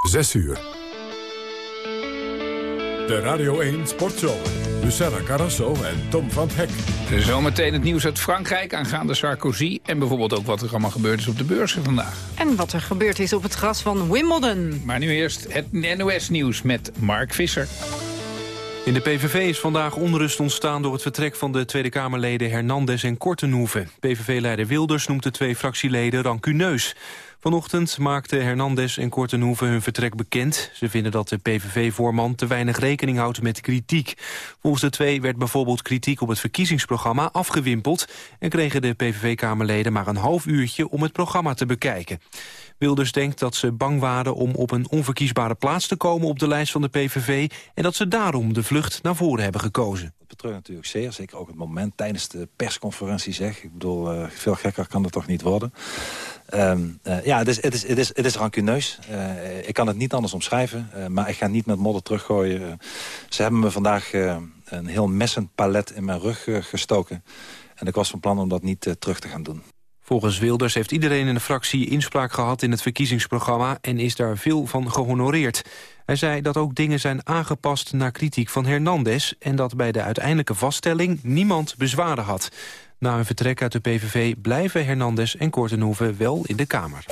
6 uur. De Radio 1 Sportshow. Luciana Carrasso en Tom van Hek. Zometeen het nieuws uit Frankrijk aangaande Sarkozy... en bijvoorbeeld ook wat er allemaal gebeurd is op de beurzen vandaag. En wat er gebeurd is op het gras van Wimbledon. Maar nu eerst het NOS-nieuws met Mark Visser. In de PVV is vandaag onrust ontstaan door het vertrek van de Tweede Kamerleden Hernandez en Kortenhoeven. PVV-leider Wilders noemt de twee fractieleden rancuneus. Vanochtend maakten Hernandez en Kortenhoeven hun vertrek bekend. Ze vinden dat de PVV-voorman te weinig rekening houdt met kritiek. Volgens de twee werd bijvoorbeeld kritiek op het verkiezingsprogramma afgewimpeld... en kregen de PVV-kamerleden maar een half uurtje om het programma te bekijken. Wilders denkt dat ze bang waren om op een onverkiesbare plaats te komen op de lijst van de PVV... en dat ze daarom de vlucht naar voren hebben gekozen. Dat betreurt natuurlijk zeer, zeker ook het moment tijdens de persconferentie zeg. Ik bedoel, uh, veel gekker kan het toch niet worden. Um, uh, ja, het is, het is, het is, rancuneus. Uh, ik kan het niet anders omschrijven, maar ik ga niet met modder teruggooien. ze hebben me vandaag een heel messend palet in mijn rug gestoken. En ik was van plan om dat niet terug te gaan doen. Volgens Wilders heeft iedereen in de fractie inspraak gehad in het verkiezingsprogramma en is daar veel van gehonoreerd. Hij zei dat ook dingen zijn aangepast naar kritiek van Hernandez en dat bij de uiteindelijke vaststelling niemand bezwaren had. Na hun vertrek uit de PVV blijven Hernandez en Kortenhoeven wel in de Kamer.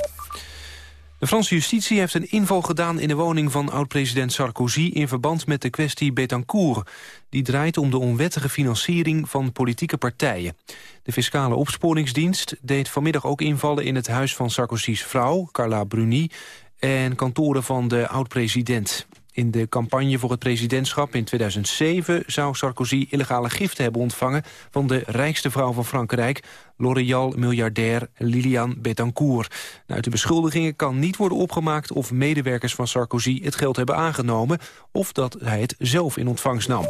De Franse justitie heeft een inval gedaan in de woning van oud-president Sarkozy... in verband met de kwestie Betancourt. Die draait om de onwettige financiering van politieke partijen. De fiscale opsporingsdienst deed vanmiddag ook invallen... in het huis van Sarkozy's vrouw, Carla Bruni... en kantoren van de oud-president. In de campagne voor het presidentschap in 2007 zou Sarkozy illegale giften hebben ontvangen van de rijkste vrouw van Frankrijk, L'Oréal-miljardair Liliane Bettencourt. Nou, uit de beschuldigingen kan niet worden opgemaakt of medewerkers van Sarkozy het geld hebben aangenomen of dat hij het zelf in ontvangst nam.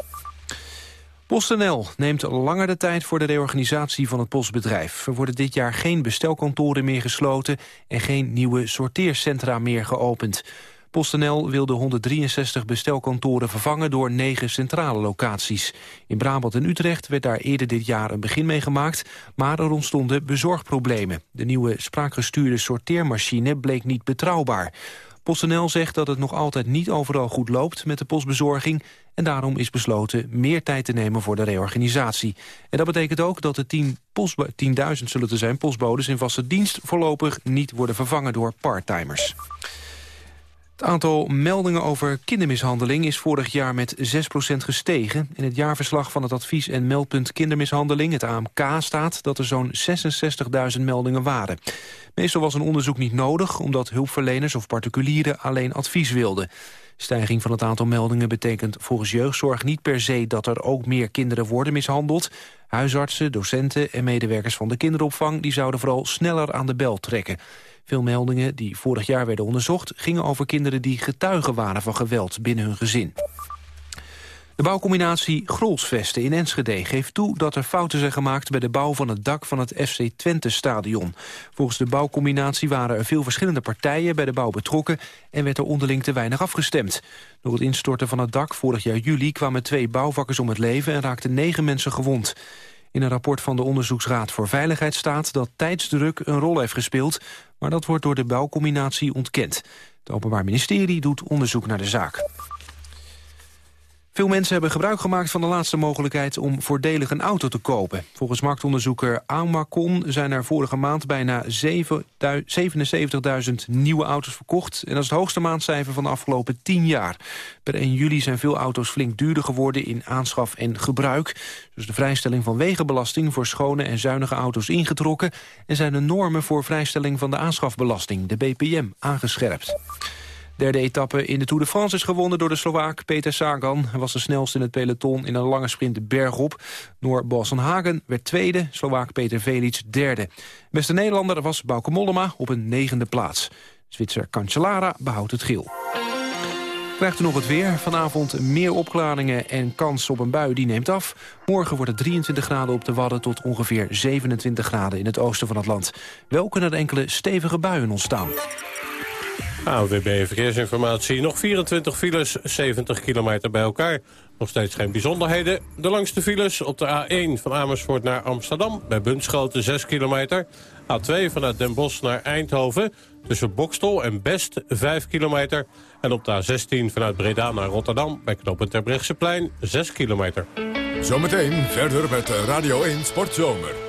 PostNL neemt langer de tijd voor de reorganisatie van het postbedrijf. Er worden dit jaar geen bestelkantoren meer gesloten en geen nieuwe sorteercentra meer geopend. PostNL wil de 163 bestelkantoren vervangen door negen centrale locaties. In Brabant en Utrecht werd daar eerder dit jaar een begin mee gemaakt, maar er ontstonden bezorgproblemen. De nieuwe spraakgestuurde sorteermachine bleek niet betrouwbaar. PostNL zegt dat het nog altijd niet overal goed loopt met de postbezorging... en daarom is besloten meer tijd te nemen voor de reorganisatie. En dat betekent ook dat de 10.000 zullen te zijn postbodes in vaste dienst... voorlopig niet worden vervangen door parttimers. Het aantal meldingen over kindermishandeling is vorig jaar met 6% gestegen. In het jaarverslag van het advies- en meldpunt kindermishandeling, het AMK, staat dat er zo'n 66.000 meldingen waren. Meestal was een onderzoek niet nodig, omdat hulpverleners of particulieren alleen advies wilden. Stijging van het aantal meldingen betekent volgens jeugdzorg niet per se dat er ook meer kinderen worden mishandeld. Huisartsen, docenten en medewerkers van de kinderopvang die zouden vooral sneller aan de bel trekken. Veel meldingen die vorig jaar werden onderzocht... gingen over kinderen die getuigen waren van geweld binnen hun gezin. De bouwcombinatie Grolsvesten in Enschede geeft toe dat er fouten zijn gemaakt bij de bouw van het dak van het FC Twente-stadion. Volgens de bouwcombinatie waren er veel verschillende partijen bij de bouw betrokken en werd er onderling te weinig afgestemd. Door het instorten van het dak vorig jaar juli kwamen twee bouwvakkers om het leven en raakten negen mensen gewond. In een rapport van de Onderzoeksraad voor Veiligheid staat dat tijdsdruk een rol heeft gespeeld, maar dat wordt door de bouwcombinatie ontkend. Het Openbaar Ministerie doet onderzoek naar de zaak. Veel mensen hebben gebruik gemaakt van de laatste mogelijkheid om voordelig een auto te kopen. Volgens marktonderzoeker Amacon zijn er vorige maand bijna 77.000 nieuwe auto's verkocht. En dat is het hoogste maandcijfer van de afgelopen 10 jaar. Per 1 juli zijn veel auto's flink duurder geworden in aanschaf en gebruik. Dus de vrijstelling van wegenbelasting voor schone en zuinige auto's ingetrokken. En zijn de normen voor vrijstelling van de aanschafbelasting, de BPM, aangescherpt. Derde etappe in de Tour de France is gewonnen door de Slovaak Peter Sagan. Hij was de snelste in het peloton in een lange sprint bergop. Noor Hagen werd tweede, Slovaak Peter Velic derde. Beste Nederlander was Bauke Mollema op een negende plaats. Zwitser Cancellara behoudt het geel. Krijgt u nog het weer. Vanavond meer opklaringen en kans op een bui die neemt af. Morgen wordt het 23 graden op de Wadden tot ongeveer 27 graden in het oosten van het land. Wel kunnen er enkele stevige buien ontstaan. ANWB Verkeersinformatie. Nog 24 files, 70 kilometer bij elkaar. Nog steeds geen bijzonderheden. De langste files op de A1 van Amersfoort naar Amsterdam. Bij Bunschoten 6 kilometer. A2 vanuit Den Bosch naar Eindhoven. Tussen Bokstol en Best 5 kilometer. En op de A16 vanuit Breda naar Rotterdam. Bij knooppunt Terbrechtseplein 6 kilometer. Zometeen verder met Radio 1 Sportzomer.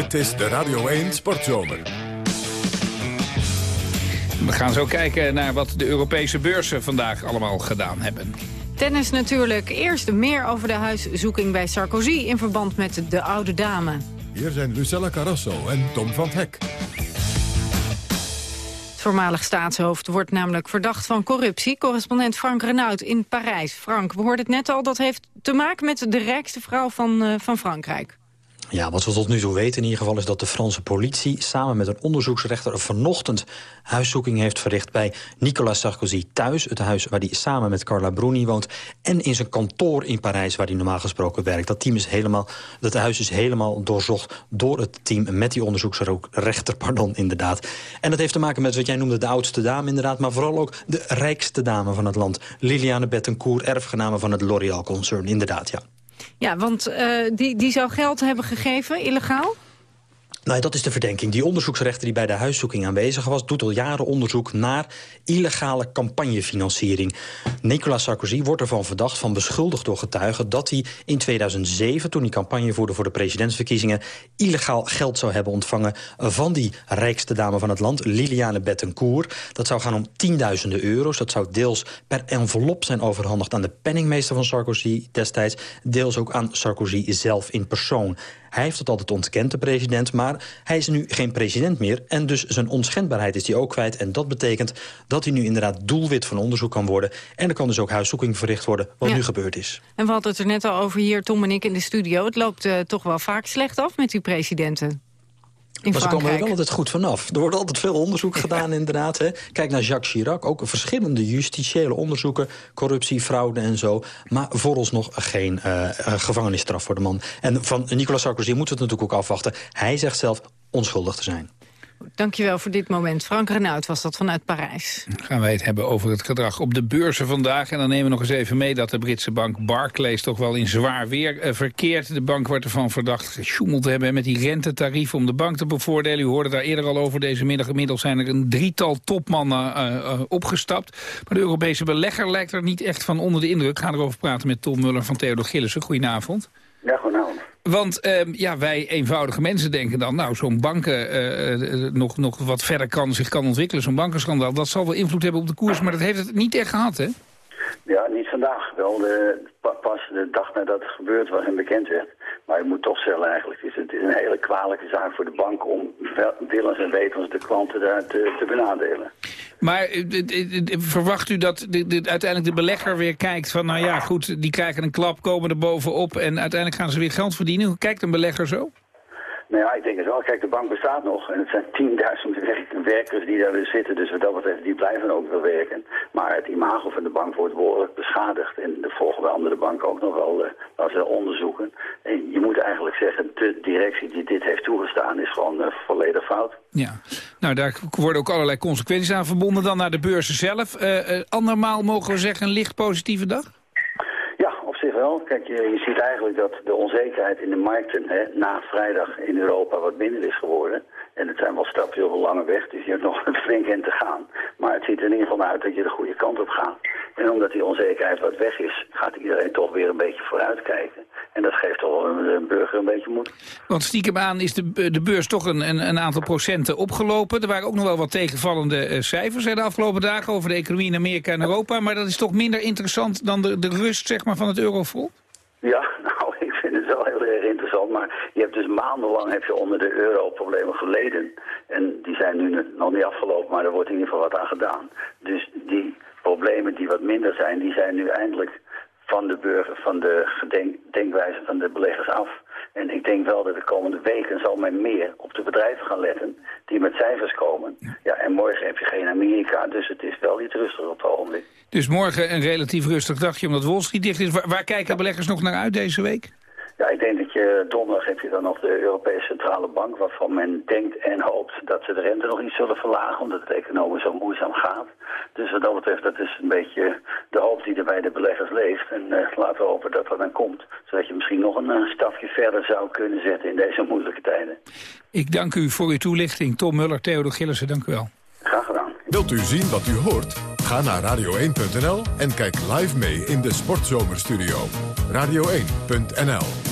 Dit is de Radio 1 Sportzomer. We gaan zo kijken naar wat de Europese beurzen vandaag allemaal gedaan hebben. Tennis natuurlijk. Eerst meer over de huiszoeking bij Sarkozy... in verband met de oude dame. Hier zijn Lucella Carrasso en Tom van Hek. Het voormalig staatshoofd wordt namelijk verdacht van corruptie. Correspondent Frank Renaud in Parijs. Frank, we hoorden het net al, dat heeft te maken met de rijkste vrouw van, uh, van Frankrijk. Ja, wat we tot nu toe weten in ieder geval is dat de Franse politie... samen met een onderzoeksrechter vanochtend huiszoeking heeft verricht... bij Nicolas Sarkozy thuis, het huis waar hij samen met Carla Bruni woont... en in zijn kantoor in Parijs, waar hij normaal gesproken werkt. Dat, team is helemaal, dat huis is helemaal doorzocht door het team... met die onderzoeksrechter, pardon, inderdaad. En dat heeft te maken met wat jij noemde de oudste dame, inderdaad... maar vooral ook de rijkste dame van het land. Liliane Bettencourt, erfgename van het L'Oréal-concern, inderdaad, ja. Ja, want uh, die, die zou geld hebben gegeven, illegaal? Nou, dat is de verdenking. Die onderzoeksrechter die bij de huiszoeking aanwezig was... doet al jaren onderzoek naar illegale campagnefinanciering. Nicolas Sarkozy wordt ervan verdacht, van beschuldigd door getuigen... dat hij in 2007, toen hij campagne voerde voor de presidentsverkiezingen... illegaal geld zou hebben ontvangen van die rijkste dame van het land... Liliane Bettencourt. Dat zou gaan om tienduizenden euro's. Dat zou deels per envelop zijn overhandigd aan de penningmeester van Sarkozy destijds... deels ook aan Sarkozy zelf in persoon. Hij heeft het altijd ontkend, de president, maar hij is nu geen president meer... en dus zijn onschendbaarheid is hij ook kwijt. En dat betekent dat hij nu inderdaad doelwit van onderzoek kan worden. En er kan dus ook huiszoeking verricht worden, wat nu gebeurd is. En we hadden het er net al over hier, Tom en ik, in de studio. Het loopt uh, toch wel vaak slecht af met die presidenten. In maar ze komen er wel altijd goed vanaf. Er wordt altijd veel onderzoek gedaan, inderdaad. Hè. Kijk naar Jacques Chirac, ook verschillende justitiële onderzoeken... corruptie, fraude en zo. Maar vooralsnog geen uh, gevangenisstraf voor de man. En van Nicolas Sarkozy moeten we het natuurlijk ook afwachten. Hij zegt zelf onschuldig te zijn. Dankjewel voor dit moment. Frank Renaud was dat vanuit Parijs. Gaan wij het hebben over het gedrag op de beurzen vandaag. En dan nemen we nog eens even mee dat de Britse bank Barclays... toch wel in zwaar weer uh, verkeert. De bank wordt ervan verdacht gesjoemeld te hebben... met die rentetarieven om de bank te bevoordelen. U hoorde daar eerder al over deze middag. Inmiddels zijn er een drietal topmannen uh, uh, opgestapt. Maar de Europese belegger lijkt er niet echt van onder de indruk. Ik ga erover praten met Tom Muller van Theodor Gillissen. Goedenavond. Ja, goedenavond. Want uh, ja, wij eenvoudige mensen denken dan... nou, zo'n banken uh, nog, nog wat verder kan, zich kan ontwikkelen, zo'n bankenschandaal... dat zal wel invloed hebben op de koers, maar dat heeft het niet echt gehad, hè? Ja, niet vandaag. Wel de, pas de dag nadat het gebeurd was en bekend werd. Maar je moet toch zeggen eigenlijk, het is, het is een hele kwalijke zaak voor de bank... om willens en wetens de klanten daar te, te benadelen. Maar verwacht u dat de, de, uiteindelijk de belegger weer kijkt van... nou ja, goed, die krijgen een klap, komen er bovenop... en uiteindelijk gaan ze weer geld verdienen? Hoe kijkt een belegger zo? Nou ja, ik denk het wel. Kijk, de bank bestaat nog. En het zijn tienduizenden werkers die daar weer zitten. Dus wat dat betreft, die blijven ook wel werken. Maar het imago van de bank wordt behoorlijk beschadigd. En de volgen bij andere banken ook nog wel uh, als ze onderzoeken. En je moet eigenlijk zeggen, de directie die dit heeft toegestaan is gewoon uh, volledig fout. Ja, nou daar worden ook allerlei consequenties aan verbonden. Dan naar de beurzen zelf. Uh, andermaal mogen we zeggen een licht positieve dag? Kijk, je, je ziet eigenlijk dat de onzekerheid in de markten hè, na vrijdag in Europa wat minder is geworden. En het zijn wel stapjes heel veel lange weg, dus je hebt nog een flink in te gaan. Maar het ziet er in ieder geval uit dat je de goede kant op gaat. En omdat die onzekerheid wat weg is, gaat iedereen toch weer een beetje vooruitkijken. En dat geeft toch een burger een beetje moed. Want stiekem aan is de, de beurs toch een, een, een aantal procenten opgelopen. Er waren ook nog wel wat tegenvallende uh, cijfers hè, de afgelopen dagen over de economie in Amerika en Europa. Maar dat is toch minder interessant dan de, de rust zeg maar, van het Eurofond? Ja, nou, ik vind het wel heel erg interessant. Maar je hebt dus maandenlang heb je onder de euro-problemen geleden. En die zijn nu nog niet afgelopen, maar er wordt in ieder geval wat aan gedaan. Dus die problemen die wat minder zijn, die zijn nu eindelijk van de burger, van de denkwijze van de beleggers af. En ik denk wel dat de komende weken zal men meer op de bedrijven gaan letten die met cijfers komen. Ja, en morgen heb je geen Amerika, dus het is wel iets rustiger op het ogenblik. Dus morgen een relatief rustig dagje omdat Wall Street dicht is. Waar kijken beleggers nog naar uit deze week? Ja, ik denk dat je donderdag heb je dan nog de Europese Centrale Bank... waarvan men denkt en hoopt dat ze de rente nog iets zullen verlagen... omdat het economisch zo moeizaam gaat. Dus wat dat betreft, dat is een beetje de hoop die er bij de beleggers leeft. En uh, laten we hopen dat dat dan komt. Zodat je misschien nog een uh, stapje verder zou kunnen zetten in deze moeilijke tijden. Ik dank u voor uw toelichting. Tom Muller, Theodor Gillissen, dank u wel. Graag gedaan. Wilt u zien wat u hoort? Ga naar radio1.nl en kijk live mee in de Sportzomerstudio. Radio1.nl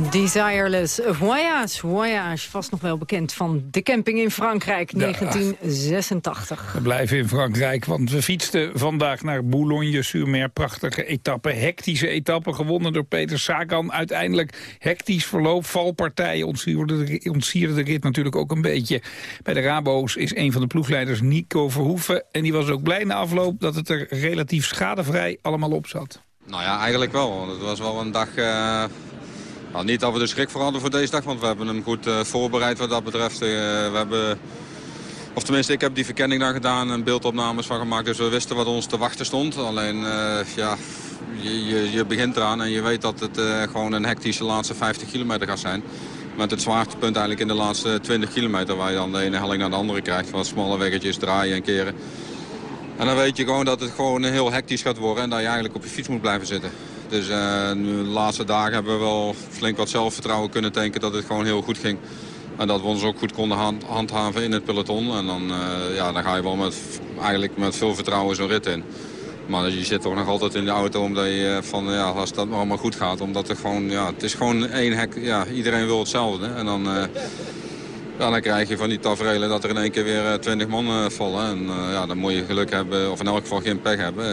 desireless voyage. Voyage, vast nog wel bekend van de camping in Frankrijk, 1986. We blijven in Frankrijk, want we fietsten vandaag naar Boulogne-sur-Mer. Prachtige etappe, hectische etappe, gewonnen door Peter Sagan. Uiteindelijk hectisch verloop, valpartijen ontsierden de, ontsierde de rit natuurlijk ook een beetje. Bij de Rabo's is een van de ploegleiders Nico Verhoeven. En die was ook blij na afloop dat het er relatief schadevrij allemaal op zat. Nou ja, eigenlijk wel. Want het was wel een dag... Uh, nou, niet dat we er schrik hadden voor deze dag, want we hebben hem goed uh, voorbereid wat dat betreft. Uh, we hebben, of tenminste, ik heb die verkenning daar gedaan en beeldopnames van gemaakt. Dus we wisten wat ons te wachten stond. Alleen, ja, je, je, je, begint eraan en je weet dat het gewoon een hectische laatste 50 kilometer gaat zijn. Met het zwaartepunt eigenlijk in de laatste 20 kilometer... waar je dan de ene helling naar de andere krijgt. Van smalle weggetjes, draaien en keren. En dan weet je gewoon dat het gewoon heel hectisch gaat worden... en dat je eigenlijk op je fiets moet blijven zitten. Dus uh, nu de laatste dagen hebben we wel flink wat zelfvertrouwen kunnen tanken... dat het gewoon heel goed ging. En dat we ons ook goed konden handhaven in het peloton. En dan, uh, ja, dan ga je wel met, eigenlijk met veel vertrouwen zo'n rit in. Maar je zit toch nog altijd in de auto omdat je van ja, als dat allemaal goed gaat. Omdat er gewoon, ja, het is gewoon één hek. Ja, iedereen wil hetzelfde. En dan, ja, dan krijg je van die tafereelen dat er in één keer weer twintig man uh, vallen. En uh, ja, dan moet je geluk hebben, of in elk geval geen pech hebben,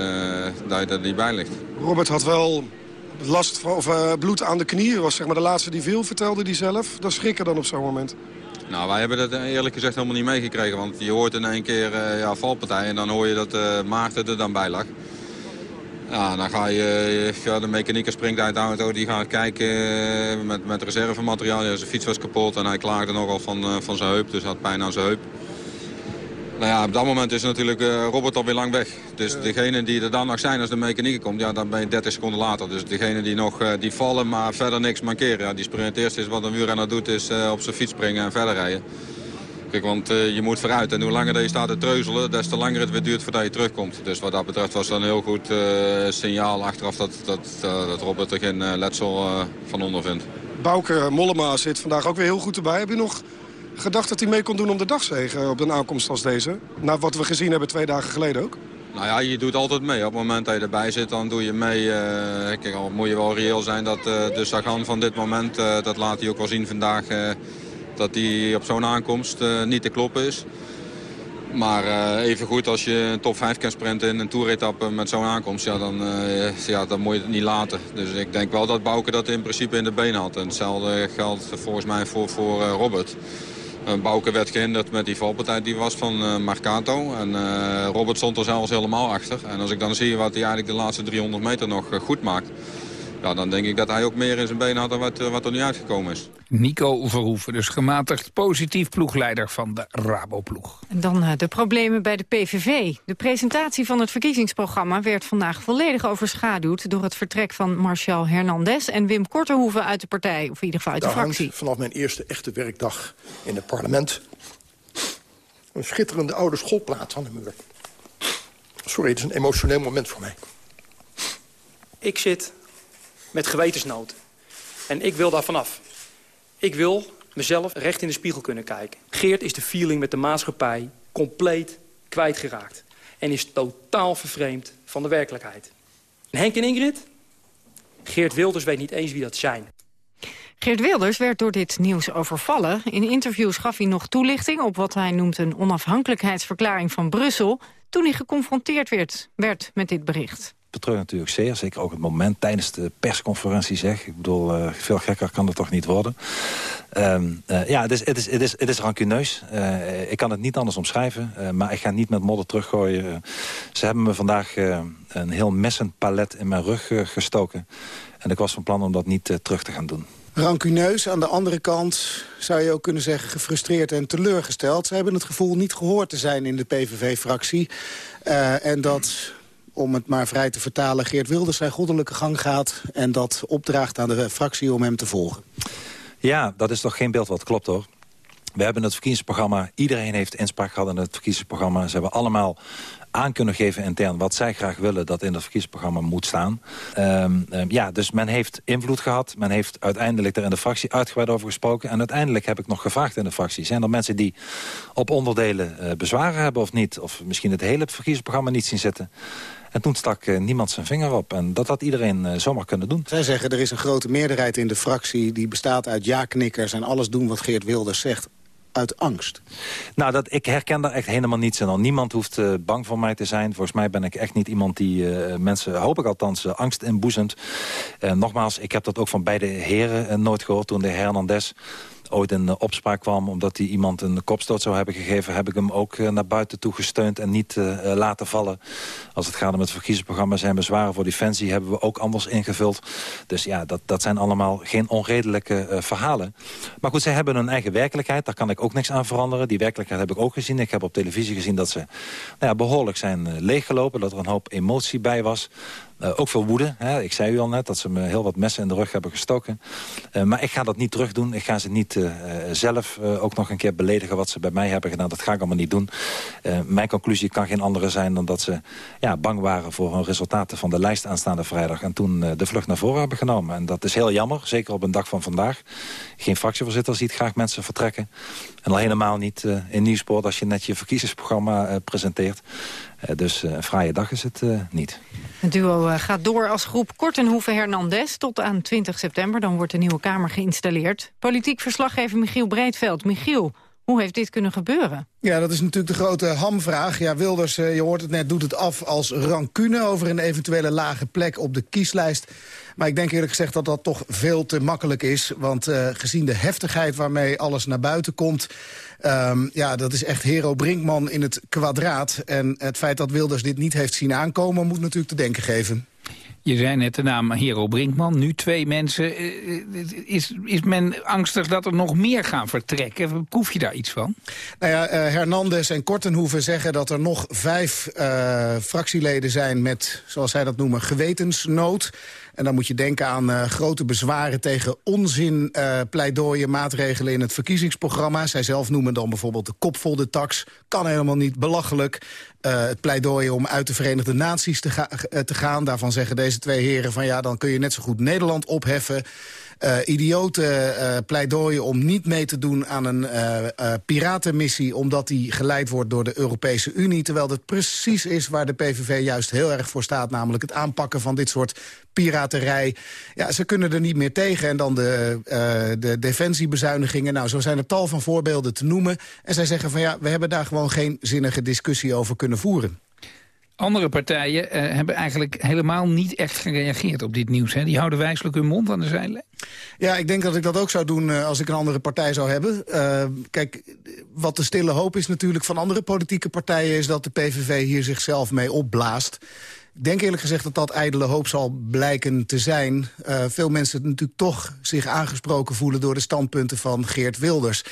dat je er niet bij ligt. Robert had wel last van, of bloed aan de knie. was zeg maar de laatste die viel, vertelde hij zelf. Dat schrikken dan op zo'n moment. Nou, wij hebben dat eerlijk gezegd helemaal niet meegekregen. Want je hoort in één keer uh, ja, valpartij en dan hoor je dat uh, Maarten er dan bij lag. Ja, dan ga je, ja, de mechanieker springt uit de auto, die gaat kijken met, met reservemateriaal. Ja, zijn fiets was kapot en hij klaagde nogal van, uh, van zijn heup, dus had pijn aan zijn heup. Nou ja, op dat moment is natuurlijk Robert alweer lang weg. Dus degene die er dan nog zijn als de mechanieker komt, ja, dan ben je 30 seconden later. Dus degene die nog die vallen, maar verder niks mankeren. Ja, die sprint eerst is wat een wielrenner doet, is op zijn fiets springen en verder rijden. Kijk, want uh, je moet vooruit. En hoe langer je staat te treuzelen, des te langer het weer duurt voordat je terugkomt. Dus wat dat betreft was dat een heel goed uh, signaal achteraf dat, dat, uh, dat Robert er geen letsel van ondervindt. Bouke Mollema zit vandaag ook weer heel goed erbij. Heb je nog gedacht dat hij mee kon doen om de dagzegen op een aankomst als deze? Na wat we gezien hebben twee dagen geleden ook? Nou ja, je doet altijd mee. Op het moment dat je erbij zit, dan doe je mee. kijk, al moet je wel reëel zijn dat de Sagan van dit moment, dat laat hij ook wel zien vandaag dat die op zo'n aankomst uh, niet te kloppen is. Maar uh, even goed als je een top 5 kan sprinten in een toeretappe met zo'n aankomst, ja, dan, uh, ja, dan moet je het niet laten. Dus ik denk wel dat Bouke dat in principe in de benen had. En hetzelfde geldt volgens mij voor, voor Robert. Bouke werd gehinderd met die valpartij die was van Marcato. En Robert stond er zelfs helemaal achter. En als ik dan zie wat hij eigenlijk de laatste 300 meter nog goed maakt ja, dan denk ik dat hij ook meer in zijn benen had dan wat, wat er nu uitgekomen is. Nico Verhoeven, dus gematigd positief ploegleider van de Raboploeg. En dan uh, de problemen bij de PVV. De presentatie van het verkiezingsprogramma werd vandaag volledig overschaduwd... door het vertrek van Marcel Hernandez en Wim Korterhoeven uit de partij. Of in ieder geval uit de fractie. vanaf mijn eerste echte werkdag in het parlement... een schitterende oude schoolplaat aan de muur. Sorry, het is een emotioneel moment voor mij. Ik zit met gewetensnood. En ik wil daar vanaf. Ik wil mezelf recht in de spiegel kunnen kijken. Geert is de feeling met de maatschappij compleet kwijtgeraakt. En is totaal vervreemd van de werkelijkheid. En Henk en Ingrid? Geert Wilders weet niet eens wie dat zijn. Geert Wilders werd door dit nieuws overvallen. In interviews gaf hij nog toelichting op wat hij noemt een onafhankelijkheidsverklaring van Brussel... toen hij geconfronteerd werd, werd met dit bericht betreur natuurlijk zeer. Zeker ook het moment tijdens de persconferentie zeg. Ik bedoel, uh, veel gekker kan het toch niet worden. Um, uh, ja, het is, het, is, het, is, rancuneus. Uh, ik kan het niet anders omschrijven. maar ik ga niet met modder teruggooien. ze hebben me vandaag een heel messenpalet in mijn rug gestoken. En ik was van plan om dat niet terug te gaan doen. Rancuneus. Aan de andere kant zou je ook kunnen zeggen gefrustreerd en teleurgesteld. Ze hebben het gevoel niet gehoord te zijn in de PVV-fractie. en dat om het maar vrij te vertalen, Geert Wilders zijn goddelijke gang gaat... en dat opdraagt aan de fractie om hem te volgen. Ja, dat is toch geen beeld wat klopt, hoor. We hebben het verkiezingsprogramma, iedereen heeft inspraak gehad in het verkiezingsprogramma. Ze hebben allemaal aan kunnen geven intern... wat zij graag willen dat in het verkiezingsprogramma moet staan. Ehm, ehm, ja, dus men heeft invloed gehad. Men heeft uiteindelijk er in de fractie uitgebreid over gesproken. En uiteindelijk heb ik nog gevraagd in de fractie... zijn er mensen die op onderdelen bezwaren hebben of niet? Of misschien het hele verkiezingsprogramma niet zien zitten? En toen stak uh, niemand zijn vinger op. En dat had iedereen uh, zomaar kunnen doen. Zij zeggen er is een grote meerderheid in de fractie... die bestaat uit ja-knikkers en alles doen wat Geert Wilders zegt uit angst? Nou, dat, ik herken daar echt helemaal niets aan. Niemand hoeft uh, bang voor mij te zijn. Volgens mij ben ik echt niet iemand die uh, mensen, hoop ik althans, uh, angst inboezemt. nogmaals, ik heb dat ook van beide heren nooit gehoord. Toen de Hernandez ooit in opspraak kwam... omdat hij iemand een kopstoot zou hebben gegeven... heb ik hem ook eh, naar buiten toe gesteund en niet uh, laten vallen. Als het gaat om het verkiezingsprogramma zijn bezwaren voor Defensie... hebben we ook anders ingevuld. Dus ja, dat, dat zijn allemaal geen onredelijke verhalen. Maar goed, zij hebben hun eigen werkelijkheid. Daar kan ik ook niks aan veranderen. Die werkelijkheid heb ik ook gezien. Ik heb op televisie gezien dat ze nou ja, behoorlijk zijn leeggelopen. Dat er een hoop emotie bij was. Uh, ook veel woede. Hè. Ik zei u al net dat ze me heel wat messen in de rug hebben gestoken. Uh, maar ik ga dat niet terug doen. Ik ga ze niet uh, zelf ook nog een keer beledigen wat ze bij mij hebben gedaan. Dat ga ik allemaal niet doen. mijn conclusie kan geen andere zijn dan dat ze ja, bang waren voor hun resultaten van de lijst aanstaande vrijdag. En toen de vlucht naar voren hebben genomen. En dat is heel jammer, zeker op een dag van vandaag. Geen fractievoorzitter ziet graag mensen vertrekken. En al helemaal niet in Nieuwsport als je net je verkiezingsprogramma presenteert. Dus een fraaie dag is het niet. Het duo eh, gaat door als groep Kortenhoeven-Hernandez tot aan 20 september. Dan wordt de nieuwe Kamer geïnstalleerd. Politiek verslaggever Michiel Breedveld. Michiel, hoe heeft dit kunnen gebeuren? Ja, dat is natuurlijk de grote hamvraag. Ja, Wilders, eh, je hoort het net, doet het af als rancune... over een eventuele lage plek op de kieslijst. Maar ik denk eerlijk gezegd dat dat toch veel te makkelijk is. Want uh, gezien de heftigheid waarmee alles naar buiten komt... Um, ja, dat is echt Hero Brinkman in het kwadraat. En het feit dat Wilders dit niet heeft zien aankomen... moet natuurlijk te denken geven. Je zei net de naam Hero Brinkman, nu twee mensen. Eh, eh, is, is men angstig dat er nog meer gaan vertrekken? Proef je daar iets van? Nou ja, uh, Hernandez en Kortenhoeven zeggen dat er nog vijf fractieleden zijn... met, zoals zij dat noemen, gewetensnood. En dan moet je denken aan uh, grote bezwaren tegen onzin uh, maatregelen in het verkiezingsprogramma. Zij zelf noemen dan bijvoorbeeld de kopvolde tax. Kan helemaal niet, belachelijk. Uh, het pleidooien om uit de Verenigde Naties te, te gaan. Daarvan zeggen deze twee heren van ja, dan kun je net zo goed Nederland opheffen uh, idiote uh, pleidooien om niet mee te doen aan een uh, piratenmissie... omdat die geleid wordt door de Europese Unie. Terwijl dat precies is waar de PVV juist heel erg voor staat. Namelijk het aanpakken van dit soort piraterij. Ja, ze kunnen er niet meer tegen. En dan de, de defensiebezuinigingen. Nou, zo zijn er tal van voorbeelden te noemen. En zij zeggen van ja, we hebben daar gewoon geen zinnige discussie over kunnen voeren. Andere partijen uh, hebben eigenlijk helemaal niet echt gereageerd op dit nieuws. Hè? Die houden wijselijk hun mond aan de zijlijn. Ja, ik denk dat ik dat ook zou doen uh, als ik een andere partij zou hebben. Uh, kijk, wat de stille hoop is natuurlijk van andere politieke partijen... is dat de PVV hier zichzelf mee opblaast. Denk eerlijk gezegd dat dat ijdele hoop zal blijken te zijn. Uh, veel mensen natuurlijk toch zich aangesproken voelen... door de standpunten van Geert Wilders.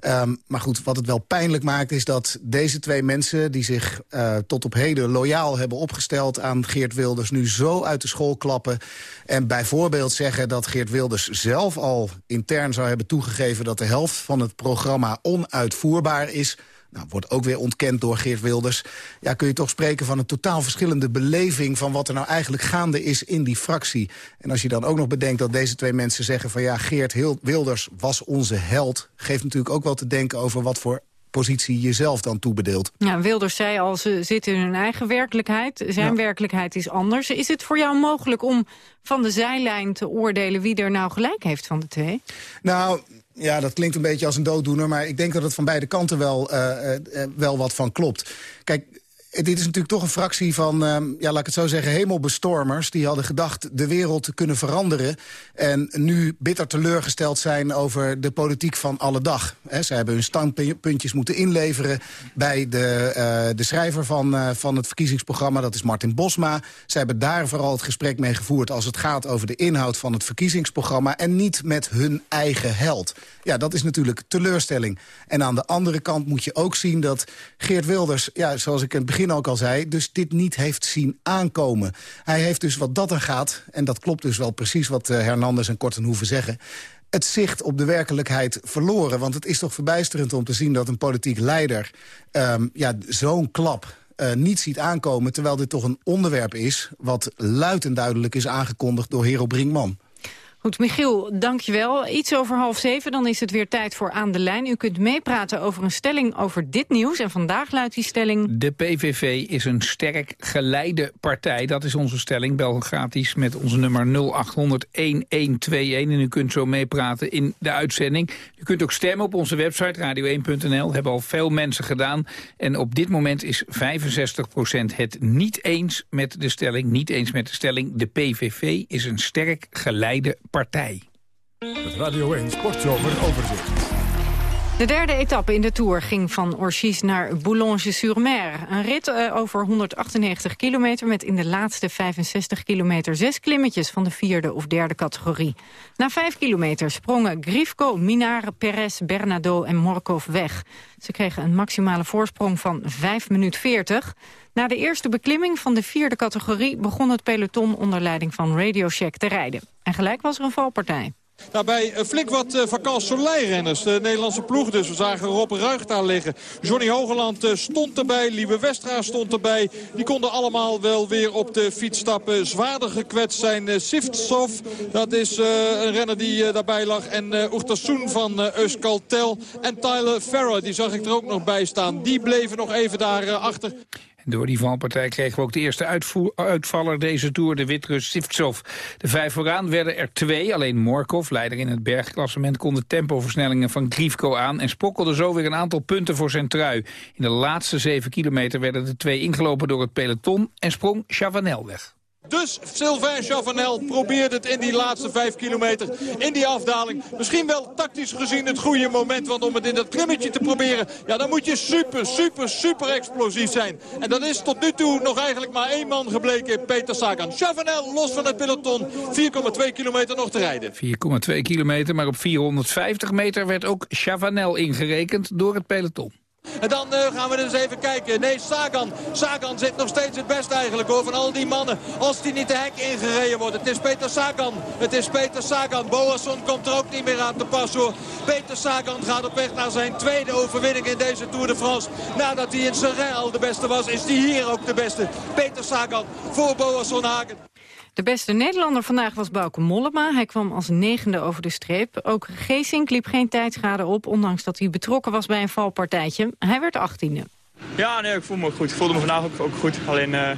Um, maar goed, wat het wel pijnlijk maakt is dat deze twee mensen... die zich uh, tot op heden loyaal hebben opgesteld aan Geert Wilders... nu zo uit de school klappen en bijvoorbeeld zeggen... dat Geert Wilders zelf al intern zou hebben toegegeven... dat de helft van het programma onuitvoerbaar is... Nou, wordt ook weer ontkend door Geert Wilders. Ja, kun je toch spreken van een totaal verschillende beleving... van wat er nou eigenlijk gaande is in die fractie. En als je dan ook nog bedenkt dat deze twee mensen zeggen... van ja, Geert Wilders was onze held... geeft natuurlijk ook wel te denken over wat voor positie jezelf dan toebedeelt. Ja, Wilders zei al, ze zitten in hun eigen werkelijkheid. Zijn werkelijkheid is anders. Is het voor jou mogelijk om van de zijlijn te oordelen... wie er nou gelijk heeft van de twee? Nou, ja, dat klinkt een beetje als een dooddoener... maar ik denk dat het van beide kanten wel, uh, uh, wel wat van klopt. Kijk, dit is natuurlijk toch een fractie van, uh, ja, laat ik het zo zeggen, hemelbestormers. Die hadden gedacht de wereld te kunnen veranderen. En nu bitter teleurgesteld zijn over de politiek van alle dag. Ze hebben hun standpuntjes moeten inleveren bij de, uh, de schrijver van, uh, van het verkiezingsprogramma. Dat is Martin Bosma. Ze hebben daar vooral het gesprek mee gevoerd als het gaat over de inhoud van het verkiezingsprogramma. En niet met hun eigen held. Ja, dat is natuurlijk teleurstelling. En aan de andere kant moet je ook zien dat Geert Wilders, ja, zoals ik in het begin begin ook al zei, dus dit niet heeft zien aankomen. Hij heeft dus wat dat er gaat, en dat klopt dus wel precies wat uh, Hernandez en Kortenhoeven zeggen het zicht op de werkelijkheid verloren. Want het is toch verbijsterend om te zien dat een politiek leider... Um, ja, zo'n klap uh, niet ziet aankomen... terwijl dit toch een onderwerp is wat luid en duidelijk is aangekondigd door Hero Brinkman. Goed, Michiel, dankjewel. Iets over half zeven, dan is het weer tijd voor Aan de Lijn. U kunt meepraten over een stelling over dit nieuws. En vandaag luidt die stelling... De PVV is een sterk geleide partij. Dat is onze stelling, bel gratis met onze nummer 0800-1121. En u kunt zo meepraten in de uitzending. U kunt ook stemmen op onze website radio1.nl. Hebben al veel mensen gedaan. En op dit moment is 65% het niet eens met de stelling. Niet eens met de stelling. De PVV is een sterk geleide partij partij. Het Radio 1 Sportzomer overzicht. De derde etappe in de Tour ging van Orchies naar Boulogne-sur-Mer. Een rit uh, over 198 kilometer met in de laatste 65 kilometer zes klimmetjes van de vierde of derde categorie. Na vijf kilometer sprongen Grifko, Minare, Perez, Bernardo en Morkov weg. Ze kregen een maximale voorsprong van 5 minuten 40. Na de eerste beklimming van de vierde categorie begon het peloton onder leiding van Radio Shack te rijden. En gelijk was er een valpartij. Daarbij uh, flink wat uh, Vakant Soleil-renners. De Nederlandse ploeg dus. We zagen Rob Ruig daar liggen. Johnny Hogeland uh, stond erbij. Lieve Westra stond erbij. Die konden allemaal wel weer op de fiets stappen. Zwaarder gekwetst zijn Siftsov. Dat is een renner die daarbij lag. En Oertassoen van Euskaltel. En Tyler Farrer, die zag ik er ook nog bij staan. Die bleven nog even daar achter. Door die valpartij kregen we ook de eerste uitvaller deze Tour, de Witrus Sivtsov. De vijf vooraan werden er twee, alleen Morkov, leider in het bergklassement, kon de tempoversnellingen van Grifko aan en sprokkelde zo weer een aantal punten voor zijn trui. In de laatste zeven kilometer werden de twee ingelopen door het peloton en sprong Chavanel weg. Dus Sylvain Chavanel probeert het in die laatste vijf kilometer in die afdaling. Misschien wel tactisch gezien het goede moment. Want om het in dat klimmetje te proberen, ja, dan moet je super, super, super explosief zijn. En dat is tot nu toe nog eigenlijk maar één man gebleken, Peter Sagan. Chavanel los van het peloton, 4,2 kilometer nog te rijden. 4,2 kilometer, maar op 450 meter werd ook Chavanel ingerekend door het peloton. En dan uh, gaan we eens even kijken. Nee, Sagan. Sagan zit nog steeds het best eigenlijk hoor, van al die mannen. Als die niet de hek ingereden wordt. Het is Peter Sagan. Het is Peter Sagan. Boasson komt er ook niet meer aan te pas hoor. Peter Sagan gaat op weg naar zijn tweede overwinning in deze Tour de France. Nadat hij in Serrain al de beste was, is hij hier ook de beste. Peter Sagan voor Boasson Hagen. De beste Nederlander vandaag was Bauke Mollema. Hij kwam als negende over de streep. Ook Geesink liep geen tijdschade op, ondanks dat hij betrokken was bij een valpartijtje. Hij werd achttiende. Ja, nee, ik voel me goed. Ik voelde me vandaag ook, ook goed. Alleen, uh,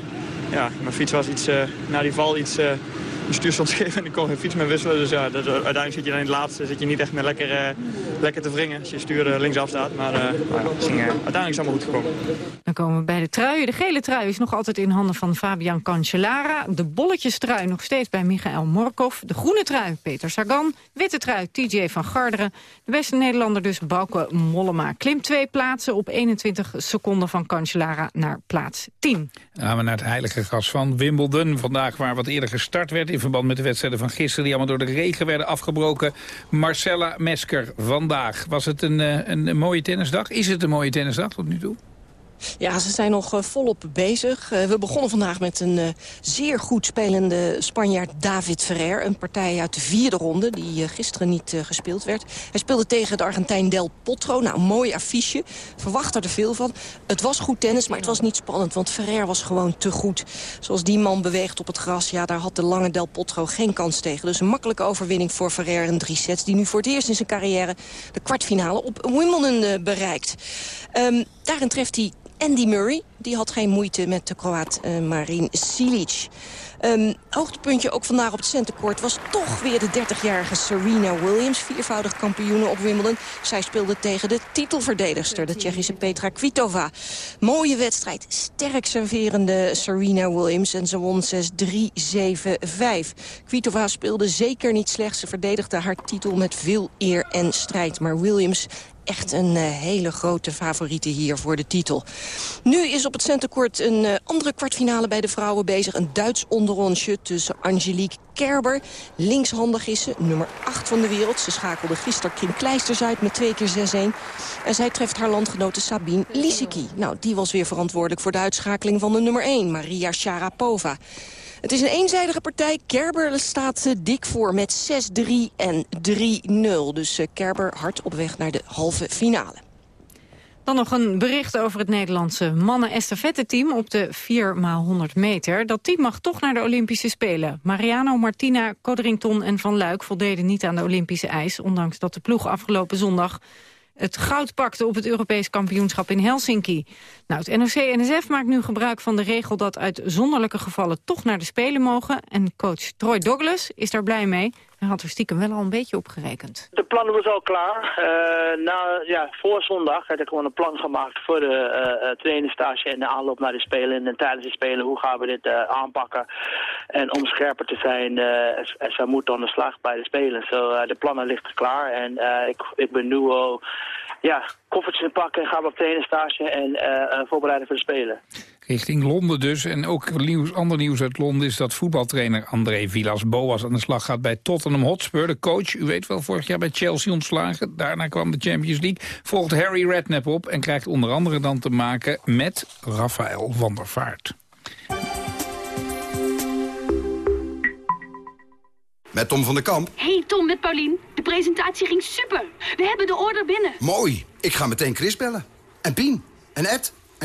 ja, mijn fiets was iets, uh, na die val iets... Uh, stuurstand geven en ik kon geen fiets meer wisselen. Dus ja, dat, uiteindelijk zit je dan in het laatste zit je niet echt meer lekker, uh, lekker te wringen als je stuur uh, linksaf staat. Maar uh, nou, ging, uiteindelijk is het allemaal goed gekomen. Dan komen we bij de trui. De gele trui is nog altijd in handen van Fabian Cancellara. De bolletjestrui nog steeds bij Michael Morkov. De groene trui Peter Sagan. Witte trui TJ van Garderen. De beste Nederlander dus Bauke Mollema. Klimt twee plaatsen op 21 seconden van Cancellara naar plaats 10. Dan gaan we naar het heilige gas van Wimbledon. Vandaag waar wat eerder gestart werd in verband met de wedstrijden van gisteren... die allemaal door de regen werden afgebroken. Marcella Mesker, vandaag. Was het een, eh, een, een mooie tennisdag? Is het een mooie tennisdag tot nu toe? Ja, ze zijn nog eh, volop bezig. Eh, we begonnen vandaag met een eh, zeer goed spelende Spanjaard David Ferrer. Een partij uit de vierde ronde die gisteren niet gespeeld werd. Hij speelde tegen de Argentijn Del Potro. Nou, mooi affiche. Verwacht er veel van. Het was goed tennis, maar het was niet spannend. Want Ferrer was gewoon te goed. Zoals die man beweegt op het gras, ja, daar had de lange Del Potro geen kans tegen. Dus een makkelijke overwinning voor Ferrer in drie sets. Die nu voor het eerst in zijn carrière de kwartfinale op Wimbledon bereikt. Um, daarin treft hij Andy Murray, die had geen moeite met de Kroaat uh, Marin Silic. Um, hoogtepuntje ook vandaag op het centercourt was toch weer de 30-jarige Serena Williams. Viervoudig kampioene op Wimbledon. Zij speelde tegen de titelverdedigster, de Tsjechische Petra Kvitova. Mooie wedstrijd. Sterk serverende Serena Williams. En ze won 6-3, 7-5. Kvitova speelde zeker niet slecht. Ze verdedigde haar titel met veel eer en strijd. Maar Williams echt een uh, hele grote favoriete hier voor de titel. Nu is op het centercourt een uh, andere kwartfinale bij de vrouwen bezig. Een Duits onderrondje tussen Angelique Kerber. Linkshandig is ze, nummer 8 van de wereld. Ze schakelde gisteren Kim Kleisters uit met 2 keer 6-1. En zij treft haar landgenote Sabine Lisicki. Nou, die was weer verantwoordelijk voor de uitschakeling van de nummer 1, Maria Sharapova. Het is een eenzijdige partij. Kerber staat uh, dik voor met 6-3 en 3-0. Dus uh, Kerber hard op weg naar de halve finale. Dan nog een bericht over het Nederlandse mannen-estafette-team op de 4x100 meter. Dat team mag toch naar de Olympische Spelen. Mariano, Martina, Codrington en Van Luik voldeden niet aan de Olympische eis... ondanks dat de ploeg afgelopen zondag het goud pakte op het Europees kampioenschap in Helsinki. Nou, het NOC-NSF maakt nu gebruik van de regel dat uitzonderlijke gevallen toch naar de Spelen mogen. En coach Troy Douglas is daar blij mee. Hij had er stiekem wel al een beetje op gerekend. De plannen was al klaar. Uh, na, ja, voor zondag heb ik gewoon een plan gemaakt voor de uh, trainingsstage en de aanloop naar de Spelen. En tijdens de Spelen, hoe gaan we dit aanpakken? En om scherper te zijn, uh, zij moet aan de slag bij de Spelen. Zo, de plannen liggen klaar en ik, ik ben nu al ja, koffertjes pakken, gaan we op trainingsstage en voorbereiden voor de Spelen richting Londen dus. En ook nieuws, ander nieuws uit Londen is dat voetbaltrainer André Villas-Boas aan de slag gaat bij Tottenham Hotspur. De coach, u weet wel, vorig jaar bij Chelsea ontslagen. Daarna kwam de Champions League. Volgt Harry Redknapp op en krijgt onder andere dan te maken met Rafael van der Vaart. Met Tom van der Kamp. Hey Tom, met Paulien. De presentatie ging super. We hebben de order binnen. Mooi. Ik ga meteen Chris bellen. En Pien. En Ed.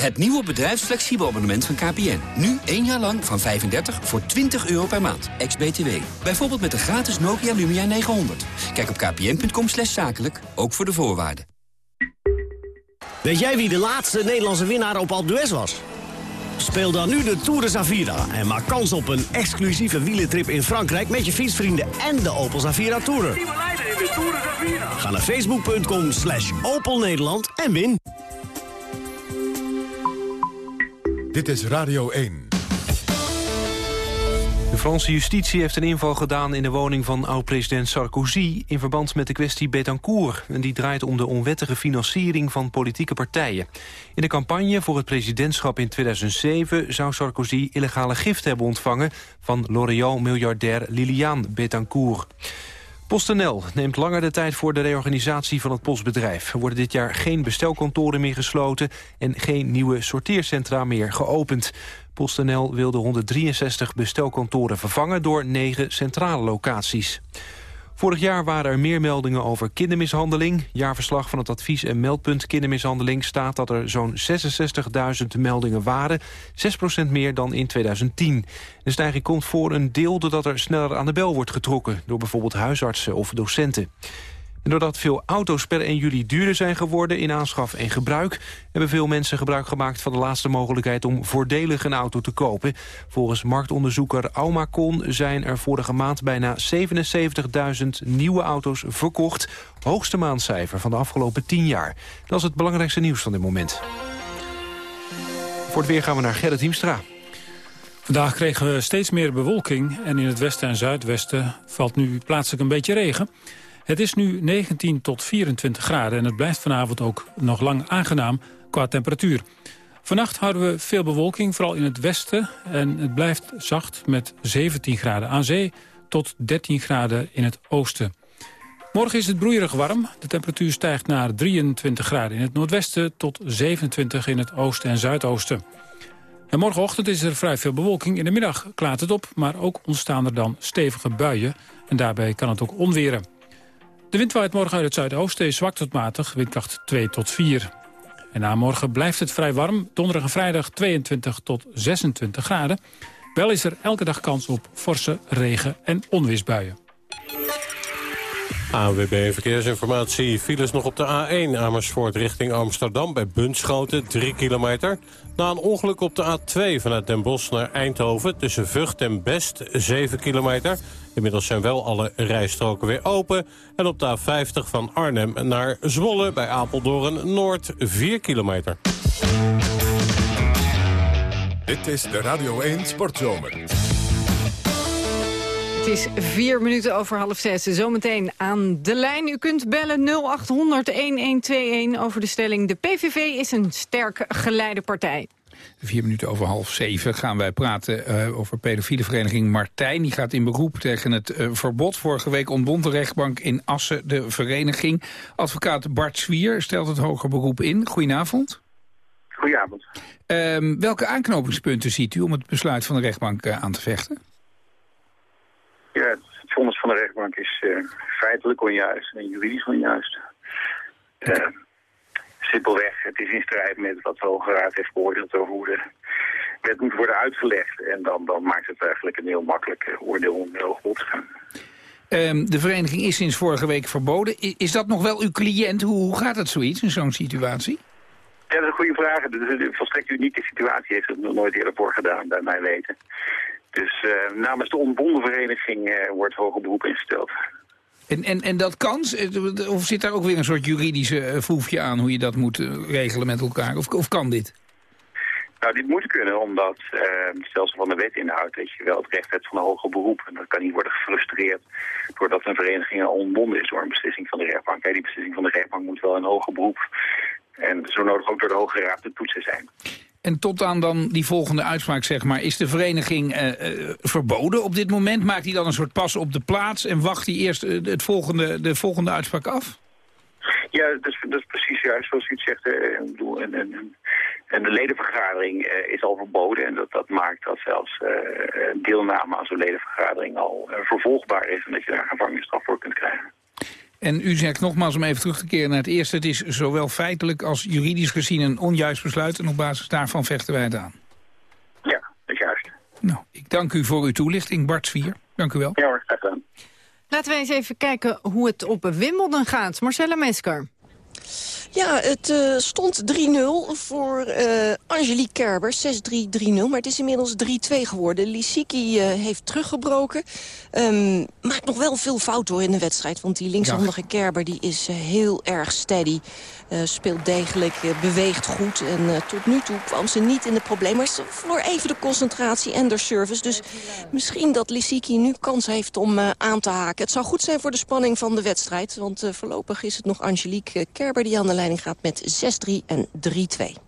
Het nieuwe bedrijfsflexibel abonnement van KPN. Nu één jaar lang van 35 voor 20 euro per maand. Ex-BTW. Bijvoorbeeld met de gratis Nokia Lumia 900. Kijk op kpn.com slash zakelijk, ook voor de voorwaarden. Weet jij wie de laatste Nederlandse winnaar op Alpe d'Huez was? Speel dan nu de Tour de Zavira en maak kans op een exclusieve wielentrip in Frankrijk... met je fietsvrienden en de Opel Zavira Tourer. Ga naar facebook.com slash Opel Nederland en win. Dit is Radio 1. De Franse justitie heeft een inval gedaan in de woning van oud-president Sarkozy... in verband met de kwestie Betancourt. En die draait om de onwettige financiering van politieke partijen. In de campagne voor het presidentschap in 2007... zou Sarkozy illegale gift hebben ontvangen... van L'Oréal-miljardair Liliane Betancourt. PostNL neemt langer de tijd voor de reorganisatie van het postbedrijf. Er worden dit jaar geen bestelkantoren meer gesloten... en geen nieuwe sorteercentra meer geopend. PostNL wil de 163 bestelkantoren vervangen door negen centrale locaties. Vorig jaar waren er meer meldingen over kindermishandeling. Jaarverslag van het advies- en meldpunt kindermishandeling staat dat er zo'n 66.000 meldingen waren. 6% meer dan in 2010. De stijging komt voor een deel doordat er sneller aan de bel wordt getrokken... door bijvoorbeeld huisartsen of docenten. Doordat veel auto's per 1 juli duurder zijn geworden in aanschaf en gebruik... hebben veel mensen gebruik gemaakt van de laatste mogelijkheid om voordelig een auto te kopen. Volgens marktonderzoeker Aumacon zijn er vorige maand bijna 77.000 nieuwe auto's verkocht. Hoogste maandcijfer van de afgelopen 10 jaar. Dat is het belangrijkste nieuws van dit moment. Voor het weer gaan we naar Gerrit Hiemstra. Vandaag kregen we steeds meer bewolking en in het westen en zuidwesten valt nu plaatselijk een beetje regen. Het is nu 19 tot 24 graden en het blijft vanavond ook nog lang aangenaam qua temperatuur. Vannacht houden we veel bewolking, vooral in het westen. En het blijft zacht met 17 graden aan zee tot 13 graden in het oosten. Morgen is het broeierig warm. De temperatuur stijgt naar 23 graden in het noordwesten... tot 27 in het oosten en zuidoosten. En morgenochtend is er vrij veel bewolking. In de middag klaart het op, maar ook ontstaan er dan stevige buien. En daarbij kan het ook onweren. De wind waait morgen uit het zuidoosten is zwak tot matig, windkracht 2 tot 4. En na morgen blijft het vrij warm, donderdag en vrijdag 22 tot 26 graden. Wel is er elke dag kans op forse regen- en onweersbuien. ANWB Verkeersinformatie. Files nog op de A1 Amersfoort richting Amsterdam bij Bunschoten, 3 kilometer. Na een ongeluk op de A2 vanuit Den Bosch naar Eindhoven tussen Vught en Best, 7 kilometer. Inmiddels zijn wel alle rijstroken weer open. En op de A50 van Arnhem naar Zwolle bij Apeldoorn Noord, 4 kilometer. Dit is de Radio 1 Sportzomer. Het is vier minuten over half zes. Zometeen aan de lijn. U kunt bellen 0800-1121 over de stelling... de PVV is een sterk geleide partij. Vier minuten over half zeven gaan wij praten uh, over pedofiele vereniging Martijn. Die gaat in beroep tegen het uh, verbod. Vorige week ontbond de rechtbank in Assen de vereniging. Advocaat Bart Zwier stelt het hoger beroep in. Goedenavond. Goedenavond. Uh, welke aanknopingspunten ziet u om het besluit van de rechtbank uh, aan te vechten? Van de rechtbank is uh, feitelijk onjuist en juridisch onjuist. Okay. simpelweg, het is in strijd met wat de Hoge Raad heeft beoordeeld over hoe de wet moet worden uitgelegd. En dan, dan maakt het eigenlijk een heel makkelijk oordeel om de hoog te gaan. Um, de vereniging is sinds vorige week verboden. Is dat nog wel uw cliënt? Hoe, hoe gaat het zoiets in zo'n situatie? Ja, dat is een goede vraag. Dat is een volstrekt unieke situatie. Heeft het nog nooit eerder voor gedaan, bij mij weten. Dus uh, namens de ontbonden vereniging uh, wordt hoger beroep ingesteld. En, en, en dat kan? Of zit daar ook weer een soort juridische voefje aan... hoe je dat moet regelen met elkaar? Of, of kan dit? Nou, dit moet kunnen, omdat uh, het stelsel van de wet inhoudt dat je wel het recht hebt van een hoger beroep. En dat kan niet worden gefrustreerd doordat een vereniging ontbonden is door een beslissing van de rechtbank. Die beslissing van de rechtbank moet wel een hoger beroep en zo nodig ook door de Hoge Raad te toetsen zijn. En tot aan dan die volgende uitspraak, zeg maar, is de vereniging uh, uh, verboden op dit moment? Maakt hij dan een soort pas op de plaats en wacht hij eerst uh, het volgende, de volgende uitspraak af? Ja, dat is, dat precies juist zoals u het zegt. bedoel, en, en, en de ledenvergadering is al verboden en dat, dat maakt dat zelfs deelname aan zo'n ledenvergadering al vervolgbaar is en dat je daar gevangenisstraf voor kunt krijgen. En u zegt nogmaals om even terug te keren naar het eerste... het is zowel feitelijk als juridisch gezien een onjuist besluit... en op basis daarvan vechten wij het aan. Ja, dat is juist. Nou, ik dank u voor uw toelichting, Bart Svier. Dank u wel. Ja hoor, graag gedaan. Laten we eens even kijken hoe het op Wimbledon gaat. Marcella Mesker. Ja, het uh, stond 3-0 voor uh, Angelique Kerber. 6-3, 3-0. Maar het is inmiddels 3-2 geworden. Lisicki uh, heeft teruggebroken. Um, maakt nog wel veel fouten hoor in de wedstrijd. Want die linkshandige Kerber die is heel erg steady. Speelt degelijk, beweegt goed. En tot nu toe kwam ze niet in de problemen. Maar ze verloor even de concentratie en de service. Dus misschien dat Lisicki nu kans heeft om aan te haken. Het zou goed zijn voor de spanning van de wedstrijd. Want voorlopig is het nog Angelique Kerber die aan de leiding gaat met 6-3 en 3-2.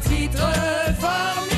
titre formidable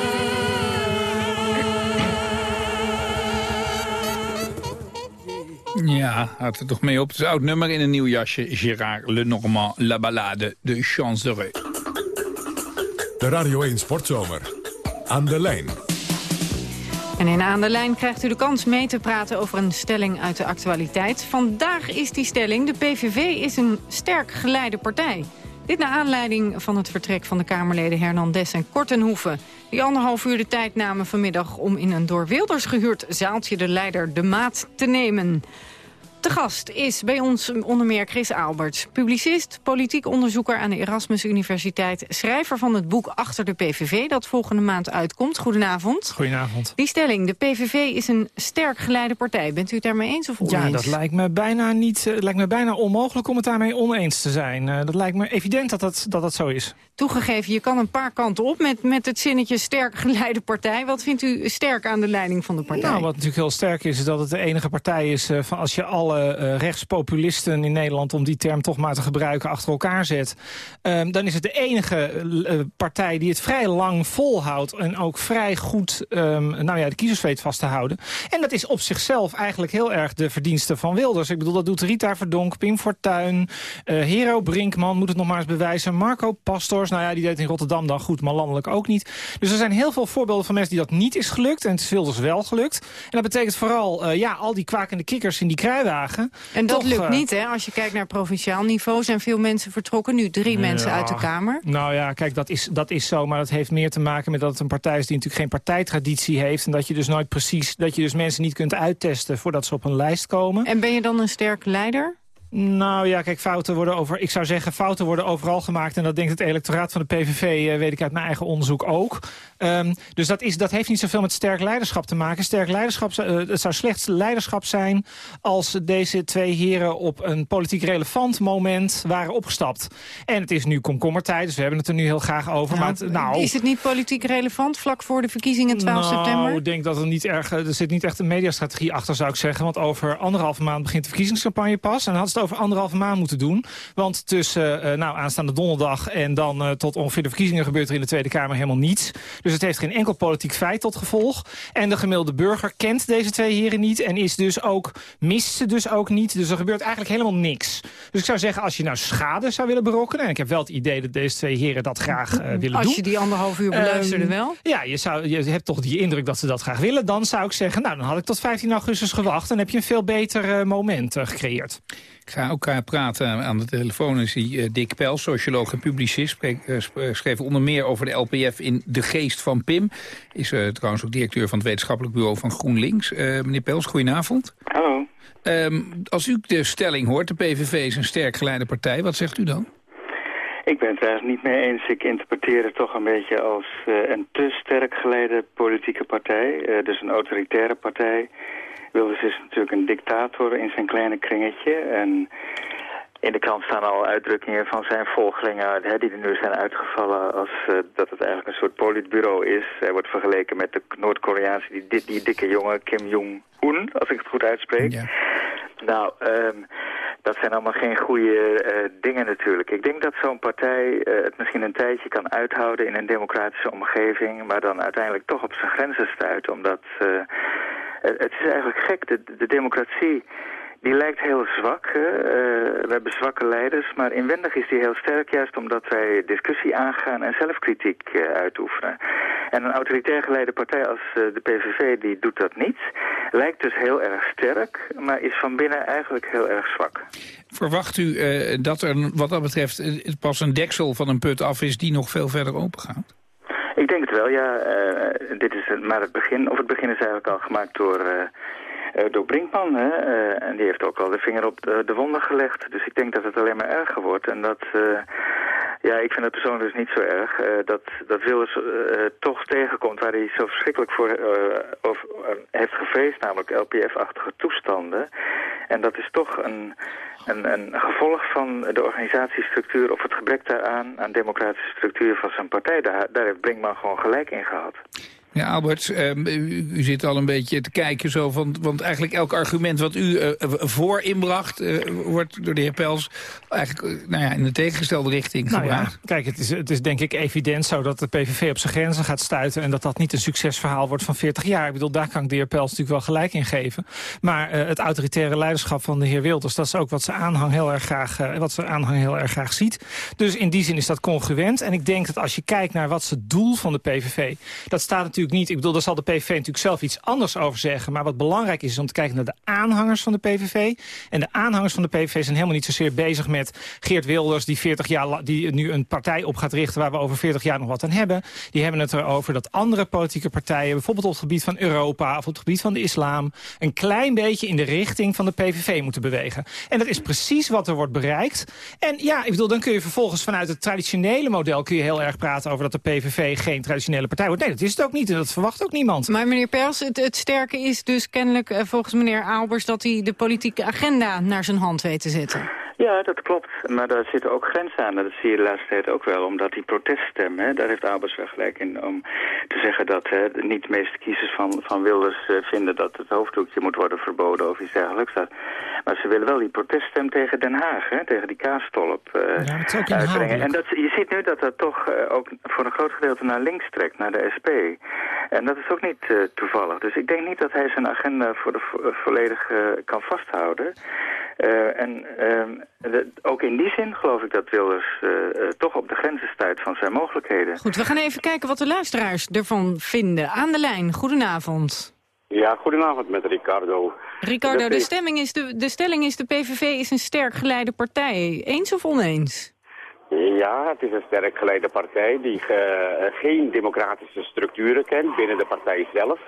Ja, had er toch mee op. Het is een oud nummer in een nieuw jasje. Gérard Lenormand, La Ballade, de Champs Heureux. De Radio 1 Sportzomer. Aan de lijn. En in Aan de Lijn krijgt u de kans mee te praten over een stelling uit de actualiteit. Vandaag is die stelling, de PVV is een sterk geleide partij. Dit naar aanleiding van het vertrek van de Kamerleden Hernandez en Kortenhoeven. Die anderhalf uur de tijd namen vanmiddag om in een door Wilders gehuurd zaaltje de leider de maat te nemen. Te gast is bij ons onder meer Chris Alberts. Publicist, politiek onderzoeker aan de Erasmus Universiteit. Schrijver van het boek Achter de PVV dat volgende maand uitkomt. Goedenavond. Goedenavond. Die stelling, de PVV is een sterk geleide partij. Bent u het daarmee eens of oneens? Ja, dat lijkt me bijna, niet, eh, lijkt me bijna onmogelijk om het daarmee oneens te zijn. Eh, dat lijkt me evident dat dat, dat dat zo is. Toegegeven, je kan een paar kanten op met, met het zinnetje sterk geleide partij. Wat vindt u sterk aan de leiding van de partij? Nou, wat natuurlijk heel sterk is, is dat het de enige partij is... eh, van als je alle eh, rechtspopulisten in Nederland, om die term toch maar te gebruiken, achter elkaar zet. ehm, dan is het de enige eh, partij die het vrij lang volhoudt... en ook vrij goed ehm, nou ja, de kiezers weet vast te houden. En dat is op zichzelf eigenlijk heel erg de verdienste van Wilders. Ik bedoel, dat doet Rita Verdonk, Pim Fortuyn, eh Hero Brinkman... moet het nog maar eens bewijzen, Marco Pastors... nou ja, die deed in Rotterdam dan goed, maar landelijk ook niet. Dus er zijn heel veel voorbeelden van mensen die dat niet is gelukt... en het is Wilders wel gelukt. En dat betekent vooral, eh, ja, al die kwakende kikkers in die kruiwagen... En dat toch, lukt eh, niet, hè? Als je kijkt naar provinciaal niveau... zijn veel mensen vertrokken, nu drie mensen uit de Kamer. Nou ja, kijk, dat is, dat is zo. Maar dat heeft meer te maken met dat het een partij is die natuurlijk geen partijtraditie heeft. En dat je dus nooit precies, dat je dus mensen niet kunt uittesten voordat ze op een lijst komen. En ben je dan een sterke leider? Nou ja, kijk, fouten worden over. Ik zou zeggen, fouten worden overal gemaakt. En dat denkt het electoraat van de PVV, eh, weet ik uit mijn eigen onderzoek ook. Ehm, dus dat, is, dat heeft niet zoveel met sterk leiderschap te maken. Sterk leiderschap, eh, het zou slechts leiderschap zijn als deze twee heren op een politiek relevant moment waren opgestapt. En het is nu komkommertijd, dus we hebben het er nu heel graag over. maar het- nou, Is het niet politiek relevant vlak voor de verkiezingen 12 nou, september? ik denk dat er niet erg, er zit niet echt een mediastrategie achter, zou ik zeggen. Want over anderhalve maand begint de verkiezingscampagne pas. En dan hadden ze het over anderhalve maand moeten doen. Want tussen eh, nou, aanstaande donderdag en dan eh, tot ongeveer de verkiezingen gebeurt er in de Tweede Kamer helemaal niets. Dus het heeft geen enkel politiek feit tot gevolg. En de gemiddelde burger kent deze twee heren niet en is dus ook, mist ze dus ook niet. Dus er gebeurt eigenlijk helemaal niks. Dus ik zou zeggen, als je nou schade zou willen berokkenen... en ik heb wel het idee dat deze twee heren dat graag eh, willen Als doen... je die anderhalf uur beluisterde Ehm, wel? Ja, je, zou, je hebt toch die indruk dat ze dat graag willen. Dan zou ik zeggen, nou, dan had ik tot 15 augustus gewacht... en heb je een veel beter eh, moment eh, gecreëerd. Ik ga ook praten aan de telefoon. Is die Dick Pels, socioloog en publicist. Schreef onder meer over de LPF in De Geest van Pim. Is eh, trouwens ook directeur van het wetenschappelijk bureau van GroenLinks. Eh, meneer Pels, goedenavond. Hallo. Ehm, als u de stelling hoort, de PVV is een sterk geleide partij. Wat zegt u dan? Ik ben het er eigenlijk niet mee eens. Ik interpreteer het toch een beetje als eh, een te sterk geleide politieke partij. Dus een autoritaire partij. Wilders is natuurlijk een dictator in zijn kleine kringetje. En in de krant staan al uitdrukkingen van zijn volgelingen hè, die er nu zijn uitgevallen als eh, dat het eigenlijk een soort politbureau is. Hij wordt vergeleken met de Noord-Koreaanse, die, die, die dikke jongen Kim Jong-un, als ik het goed uitspreek. Nou, ehm, dat zijn allemaal geen goede eh, dingen natuurlijk. Ik denk dat zo'n partij eh, het misschien een tijdje kan uithouden in een democratische omgeving, maar dan uiteindelijk toch op zijn grenzen stuit, omdat het het is eigenlijk gek, de, de democratie die lijkt heel zwak. Eh, we hebben zwakke leiders, maar inwendig is die heel sterk... juist omdat wij discussie aangaan en zelfkritiek eh, uitoefenen. En een autoritair geleide partij als eh, de PVV die doet dat niet. Lijkt dus heel erg sterk, maar is van binnen eigenlijk heel erg zwak. Verwacht u dat er wat dat betreft pas een deksel van een put af is... die nog veel verder open gaat? Ik denk het wel, ja. Dit is maar het begin. Of het begin is eigenlijk al gemaakt door, door Brinkman. Hè? Eh, en die heeft ook al de vinger op de, de wonden gelegd. Dus ik denk dat het alleen maar erger wordt. En dat, eh, ja, ik vind het persoonlijk dus niet zo erg. eh, dat, dat Wilders eh, toch tegenkomt waar hij zo verschrikkelijk voor eh, of, eh, heeft gevreesd. Namelijk LPF-achtige toestanden. En dat is toch een, een, een gevolg van de organisatiestructuur of het gebrek daaraan aan democratische structuur van zijn partij. Daar heeft Brinkman gewoon gelijk in gehad. Ja, Albert, um, u, u, zit al een beetje te kijken zo, van, want eigenlijk elk argument wat u uh, voor inbracht, uh, wordt door de heer Pels eigenlijk nou ja, in de tegengestelde richting nou gebruikt. Ja, kijk, het is, het is denk ik evident zo dat de PVV op zijn grenzen gaat stuiten en dat dat niet een succesverhaal wordt van 40 jaar. Ik bedoel, daar kan ik de heer Pels natuurlijk wel gelijk in geven. Maar het autoritaire leiderschap van de heer Wilders, dat is ook wat zijn aanhang heel erg graag, wat zijn aanhang heel erg graag ziet. Dus in die zin is dat congruent. En ik denk dat als je kijkt naar wat is het doel van de PVV, dat staat natuurlijk niet... Ik bedoel, daar zal de PVV natuurlijk zelf iets anders over zeggen. Maar wat belangrijk is, is om te kijken naar de aanhangers van de PVV. En de aanhangers van de PVV zijn helemaal niet zozeer bezig met Geert Wilders... die, 40 jaar, die nu een partij op gaat richten waar we over 40 jaar nog wat aan hebben. Die hebben het erover dat andere politieke partijen... bijvoorbeeld op het gebied van Europa of op het gebied van de islam... een klein beetje in de richting van de PVV moeten bewegen. En dat is precies wat er wordt bereikt. En ja, ik bedoel, dan kun je vervolgens vanuit het traditionele model... kun je heel erg praten over dat de PVV geen traditionele partij wordt. Nee, dat is het ook niet. Dat verwacht ook niemand. Maar meneer Pers, het, het sterke is dus kennelijk uh, volgens meneer Albers... dat hij de politieke agenda naar zijn hand weet te zetten. Ja, dat klopt. Maar daar zitten ook grenzen aan. Dat zie je de laatste tijd ook wel. Omdat die proteststem, hè, daar heeft Albers wel gelijk in... om te zeggen dat hè, niet de meeste kiezers van, van Wilders uh, vinden... dat het hoofddoekje moet worden verboden of iets dergelijks. Maar ze willen wel die proteststem tegen Den Haag, hè, tegen die kaastolp uh, ja, is ook uitbrengen. En dat, je ziet nu dat dat toch uh, ook voor een groot gedeelte naar links trekt, naar de SP. En dat is ook niet toevallig. Dus ik denk niet dat hij zijn agenda voor de vo volledig kan vasthouden. En de, ook in die zin geloof ik dat Wilders toch op de grenzen stuit van zijn mogelijkheden. Goed, we gaan even kijken wat de luisteraars ervan vinden. Aan de lijn, goedenavond. Ja, goedenavond met Ricardo. Ricardo, de, stemming is de, de stelling is de PVV is een sterk geleide partij. Eens of oneens? Ja, het is een sterk geleide partij die geen democratische structuren kent binnen de partij zelf.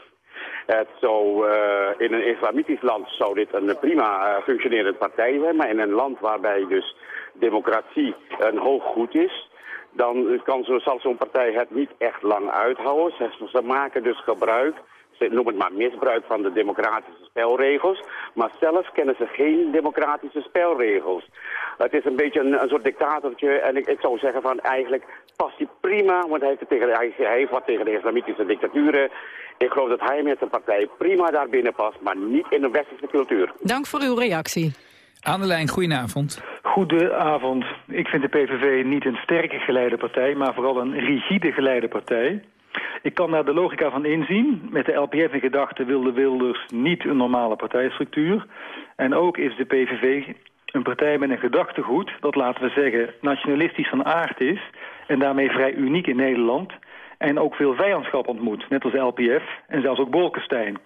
Het zou, uh, in een islamitisch land zou dit een prima uh, functionerende partij zijn, maar in een land waarbij dus democratie een hoog goed is, dan kan zo, zal zo'n partij het niet echt lang uithouden. Ze maken dus gebruik noem het maar misbruik van de democratische spelregels. Maar zelf kennen ze geen democratische spelregels. Het is een beetje een, een soort dictatortje. En ik, ik, zou zeggen van eigenlijk past hij prima. Want hij heeft, tegen, hij, hij heeft wat tegen de islamitische dictaturen. Ik geloof dat hij met zijn partij prima daar binnen past. Maar niet in de westerse cultuur. Dank voor uw reactie. Aan de lijn, goedenavond. Goedenavond. Ik vind de PVV niet een sterke geleide partij, maar vooral een rigide geleide partij. Ik kan daar de logica van inzien. Met de LPF in gedachten wilde Wilders niet een normale partijstructuur. En ook is de PVV een partij met een gedachtegoed... dat, laten we zeggen, nationalistisch van aard is... en daarmee vrij uniek in Nederland... en ook veel vijandschap ontmoet, net als LPF en zelfs ook Bolkestein.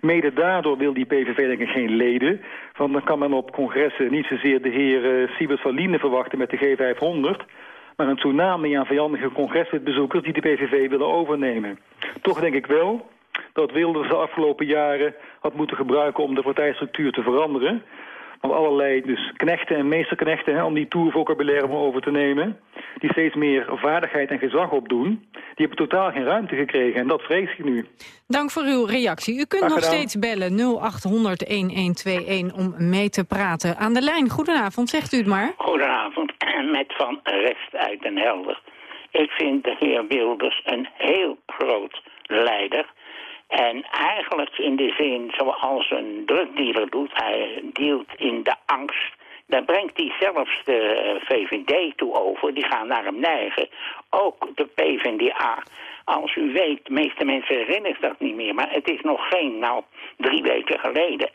Mede daardoor wil die PVV denk ik geen leden. Want dan kan men op congressen niet zozeer de heer uh, van Liene verwachten met de G500 maar een tsunami aan vijandige congreslidbezoekers die de PVV willen overnemen. Toch denk ik wel dat Wilders de afgelopen jaren had moeten gebruiken om de partijstructuur te veranderen. Want allerlei dus knechten en meesterknechten, hè, om die tourvocabulaire over te nemen... die steeds meer vaardigheid en gezag opdoen... die hebben totaal geen ruimte gekregen en dat vrees ik nu. Dank voor uw reactie. U kunt nog steeds bellen 0800-1121 om mee te praten. Aan de lijn, goedenavond, zegt u het maar. Goedenavond, met Van Rest uit Den Helder. Ik vind de heer Wilders een heel groot leider... En eigenlijk in de zin zoals een drugdealer doet, hij dealt in de angst. Dan brengt hij zelfs de VVD toe over, die gaan naar hem neigen. Ook de PvdA. Als u weet, de meeste mensen herinneren dat niet meer, maar het is nog geen, nou, drie weken geleden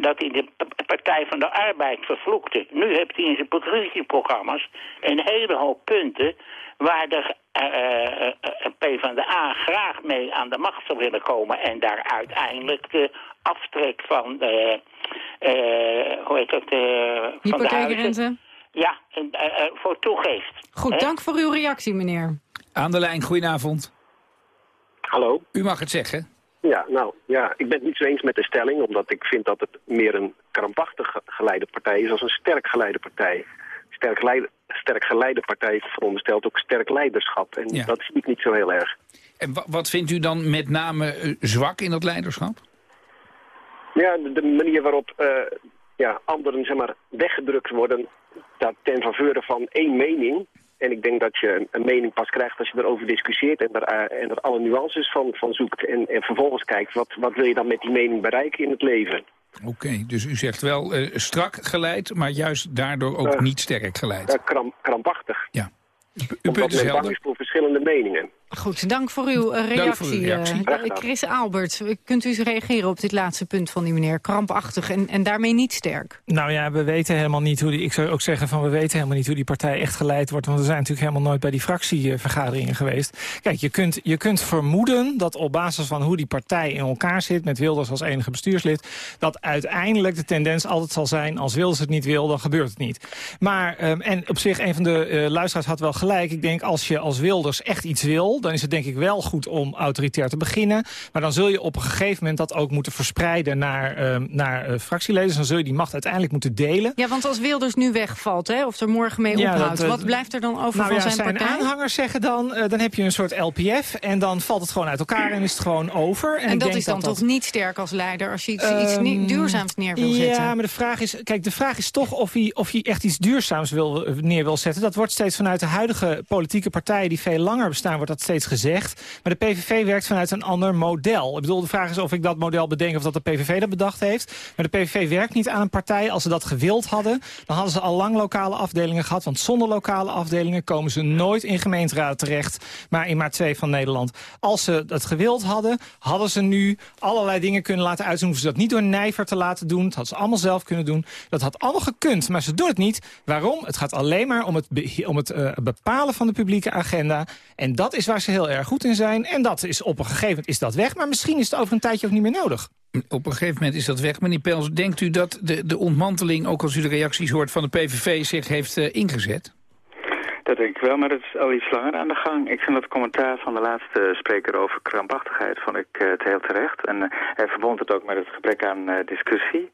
dat hij de Partij van de Arbeid vervloekte. Nu heeft hij in zijn positieprogramma's een hele hoop punten waar de uh, uh, PvdA graag mee aan de macht zou willen komen... en daar uiteindelijk de aftrek van de, uh, hoe heet het, uh, van de huizen... Ja, voor toegeeft. Goed, He? dank voor uw reactie, meneer. Aan de lijn, goedenavond. Hallo. U mag het zeggen. Ja, nou, ja, ik ben het niet zo eens met de stelling... omdat ik vind dat het meer een krampachtig geleide partij is... als een sterk geleide partij. Sterk, sterk geleide partij veronderstelt ook sterk leiderschap. En ja. dat zie ik niet zo heel erg. En wat vindt u dan met name uh, zwak in dat leiderschap? Ja, de, de manier waarop uh, ja, anderen zeg maar, weggedrukt worden dat ten faveur van één mening. En ik denk dat je een, een mening pas krijgt als je erover discussieert en er, eh, en er alle nuances van, van zoekt. En, en vervolgens kijkt, wat, wat wil je dan met die mening bereiken in het leven? Oké, dus u zegt wel eh, strak geleid, maar juist daardoor ook Eh, niet sterk geleid. Uh, kramp, krampachtig. Ja. Uw Omdat punt is men bang is voor verschillende meningen. Goed, dank voor uw eh, Dank voor uw reactie. eh. Chris Albert, kunt u eens reageren op dit laatste punt van die meneer? Krampachtig en, en daarmee niet sterk. Nou ja, we weten helemaal niet hoe die... Ik zou ook zeggen van we weten helemaal niet hoe die partij echt geleid wordt. Want we zijn natuurlijk helemaal nooit bij die fractievergaderingen geweest. Kijk, je kunt, je kunt vermoeden dat op basis van hoe die partij in elkaar zit... met Wilders als enige bestuurslid... dat uiteindelijk de tendens altijd zal zijn... als Wilders het niet wil, dan gebeurt het niet. Maar, ehm, en op zich, een van de eh, luisteraars had wel gelijk. Ik denk, als je als Wilders echt iets wil... dan is het denk ik wel goed om autoritair te beginnen. Maar dan zul je op een gegeven moment dat ook moeten verspreiden... naar, ehm, naar eh, fractieleden. Dus dan zul je die macht uiteindelijk moeten delen. Ja, want als Wilders nu wegvalt, hè, of er morgen mee Ja, ophoudt... dat, eh, wat blijft er dan over nou van ja, zijn, partij? aanhangers zeggen dan, eh, dan heb je een soort LPF... en dan valt het gewoon uit elkaar en is het gewoon over. En, ik dat denk is dan dat toch niet sterk als leider... als je iets, iets nie- duurzaams neer wil zetten? Ja, maar de vraag is, kijk, de vraag is toch of hij, of hij echt iets duurzaams wil, neer wil zetten. Dat wordt steeds vanuit de huidige politieke partijen die veel langer bestaan, wordt dat steeds gezegd. Maar de PVV werkt vanuit een ander model. Ik bedoel, de vraag is of ik dat model bedenk of dat de PVV dat bedacht heeft. Maar de PVV werkt niet aan een partij. Als ze dat gewild hadden, dan hadden ze al lang lokale afdelingen gehad. Want zonder lokale afdelingen komen ze nooit in gemeenteraden terecht. Maar in maar twee van Nederland. Als ze dat gewild hadden, hadden ze nu allerlei dingen kunnen laten uitzoeken. Hoeven ze dat niet door Nijver te laten doen. Dat hadden ze allemaal zelf kunnen doen. Dat had allemaal gekund, maar ze doen het niet. Waarom? Het gaat alleen maar om het, om het eh, bepalen van de publieke agenda. En dat is waar ze heel erg goed in zijn. En dat is op een gegeven moment is dat weg. Maar misschien is het over een tijdje ook niet meer nodig. Op een gegeven moment is dat weg. Meneer Pels, denkt u dat de, de ontmanteling, ook als u de reacties hoort van de PVV, zich heeft eh, ingezet? Dat denk ik wel, maar dat is al iets langer aan de gang. Ik vind dat commentaar van de laatste spreker over krampachtigheid vond ik eh, het heel terecht. En eh, hij verbond het ook met het gebrek aan eh, discussie.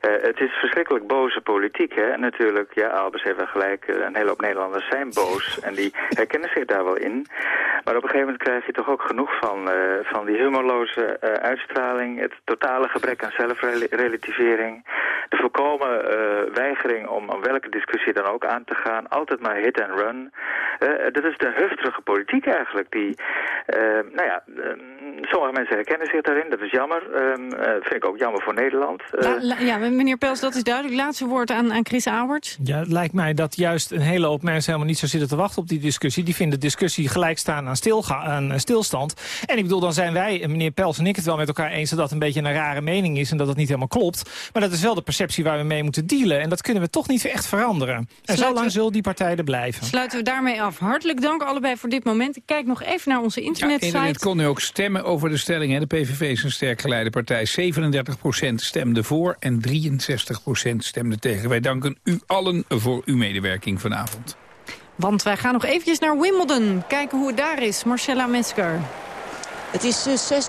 Eh, het is verschrikkelijk boze politiek, hè. En natuurlijk, ja, Albers heeft wel gelijk. een hele hoop Nederlanders zijn boos en die herkennen zich daar wel in. Maar op een gegeven moment krijg je toch ook genoeg van, eh, van die humorloze eh, uitstraling. Het totale gebrek aan zelfrelativering. De volkomen eh, weigering om, om welke discussie dan ook aan te gaan. Altijd maar hit and run. Dat is de hufterige politiek eigenlijk. Die, nou ja, eh, sommige mensen herkennen zich daarin. Dat is jammer. Ehm, eh, vind ik ook jammer voor Nederland. Eh, La- la- ja, meneer Pels, dat is duidelijk. Laatste woord aan, aan Chris Albert. Ja, het lijkt mij dat juist een hele hoop mensen helemaal niet zo zitten te wachten op die discussie. Die vinden discussie gelijk staan aan, stilga aan eh, stilstand. En ik bedoel, dan zijn wij, meneer Pels en ik het wel met elkaar eens... dat dat een beetje een rare mening is en dat het niet helemaal klopt. Maar dat is wel de perceptie waar we mee moeten dealen. En dat kunnen we toch niet echt veranderen. En zo lang zullen die partijen er blijven. Sluiten we daarmee af. Hartelijk dank allebei voor dit moment. Ik kijk nog even naar onze Ja, internetsite. internet kon u ook stemmen over de stelling. Hè. De PVV is een sterk geleide partij. 37% stemde voor en 63% stemde tegen. Wij danken u allen voor uw medewerking vanavond. Want wij gaan nog eventjes naar Wimbledon. Kijken hoe het daar is. Marcella Mesker. Het is eh,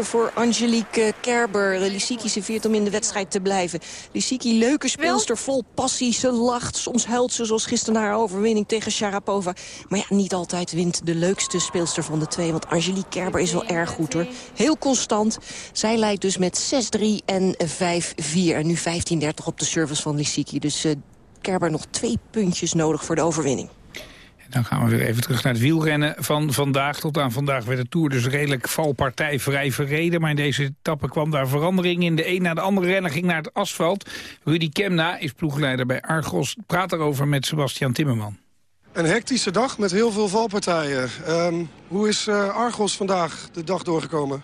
6-3, 5-4 voor Angelique Kerber. De Lissiki serveert om in de wedstrijd te blijven. Lissiki, leuke speelster, vol passie. Ze lacht, soms huilt ze zoals gisteren haar overwinning tegen Sharapova. Maar ja, niet altijd wint de leukste speelster van de twee. Want Angelique Kerber is wel erg goed hoor. Heel constant. Zij leidt dus met 6-3 en 5-4. En nu 15-30 op de service van Lissiki. Dus eh, Kerber nog twee puntjes nodig voor de overwinning. Dan gaan we weer even terug naar het wielrennen van vandaag. Tot aan vandaag werd de Tour dus redelijk valpartijvrij verreden. Maar in deze etappe kwam daar verandering in. De een na de andere renner ging naar het asfalt. Rudy Kemna is ploegleider bij Argos. Praat erover met Sebastian Timmerman. Een hectische dag met heel veel valpartijen. Ehm, hoe is eh, Argos vandaag de dag doorgekomen?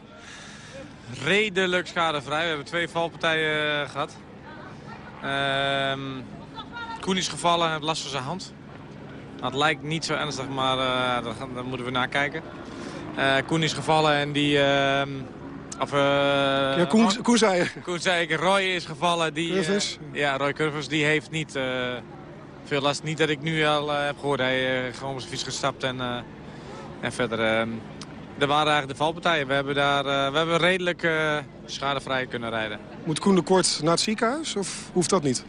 redelijk schadevrij. We hebben twee valpartijen eh, gehad. Ehm Koen is gevallen en heeft last van zijn hand. Dat lijkt niet zo ernstig, maar eh, daar, moeten we naar kijken. Eh, Koen is gevallen en die... ehm, of, eh, ja, Koen, Koen zei. Koen zei ik, Roy is gevallen. Die, Curvers? ja, Roy Curvers, die heeft niet veel last. Niet dat ik nu al heb gehoord. Hij is gewoon op zijn fiets gestapt en, en verder... ehm, er waren eigenlijk de valpartijen. We hebben, daar, we hebben redelijk schadevrij kunnen rijden. Moet Koen de Kort naar het ziekenhuis of hoeft dat niet?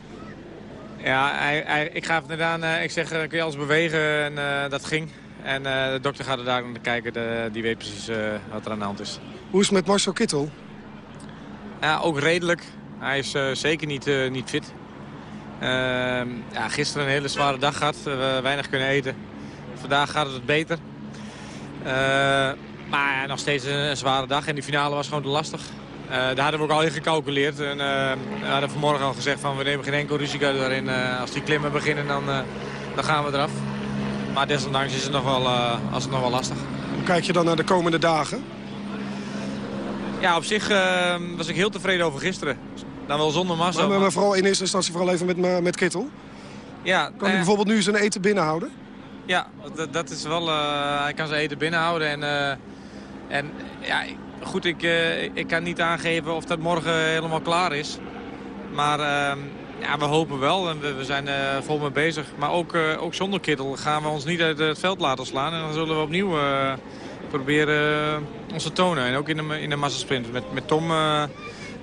Ja, hij, hij- ik ga even aan. eh, ik zeg, eh, kun je alles bewegen? En eh, dat ging. En de dokter gaat er daar naar kijken. De, die weet precies wat er aan de hand is. Hoe is het met Marcel Kittel? Ja, ook redelijk. Hij is zeker niet, niet fit. Ehm, ja, gisteren een hele zware dag gehad, weinig kunnen eten. Vandaag gaat het wat beter. maar ja, nog steeds een, zware dag en die finale was gewoon te lastig. Daar hadden we ook al in gecalculeerd. En, we hadden vanmorgen al gezegd van we nemen geen enkel risico daarin. als die klimmen beginnen dan, dan gaan we eraf. Maar desondanks is het nog wel, als het nog wel lastig. Hoe kijk je dan naar de komende dagen? Ja, op zich uh, was ik heel tevreden over gisteren. Dan wel zonder massa. Maar, maar, vooral in eerste instantie vooral even met, met Kittel. Ja, kan hij eh, bijvoorbeeld nu zijn eten binnenhouden? Ja, dat, dat is wel... Hij kan zijn eten binnenhouden. En, en ja, goed, ik, ik kan niet aangeven of dat morgen helemaal klaar is. Maar ehm, ja, we hopen wel en we, we zijn vol mee bezig. Maar ook, ook zonder Kittel gaan we ons niet uit het veld laten slaan. En dan zullen we opnieuw proberen eh, ons te tonen. En ook in de, in de massasprint. Met, met Tom eh,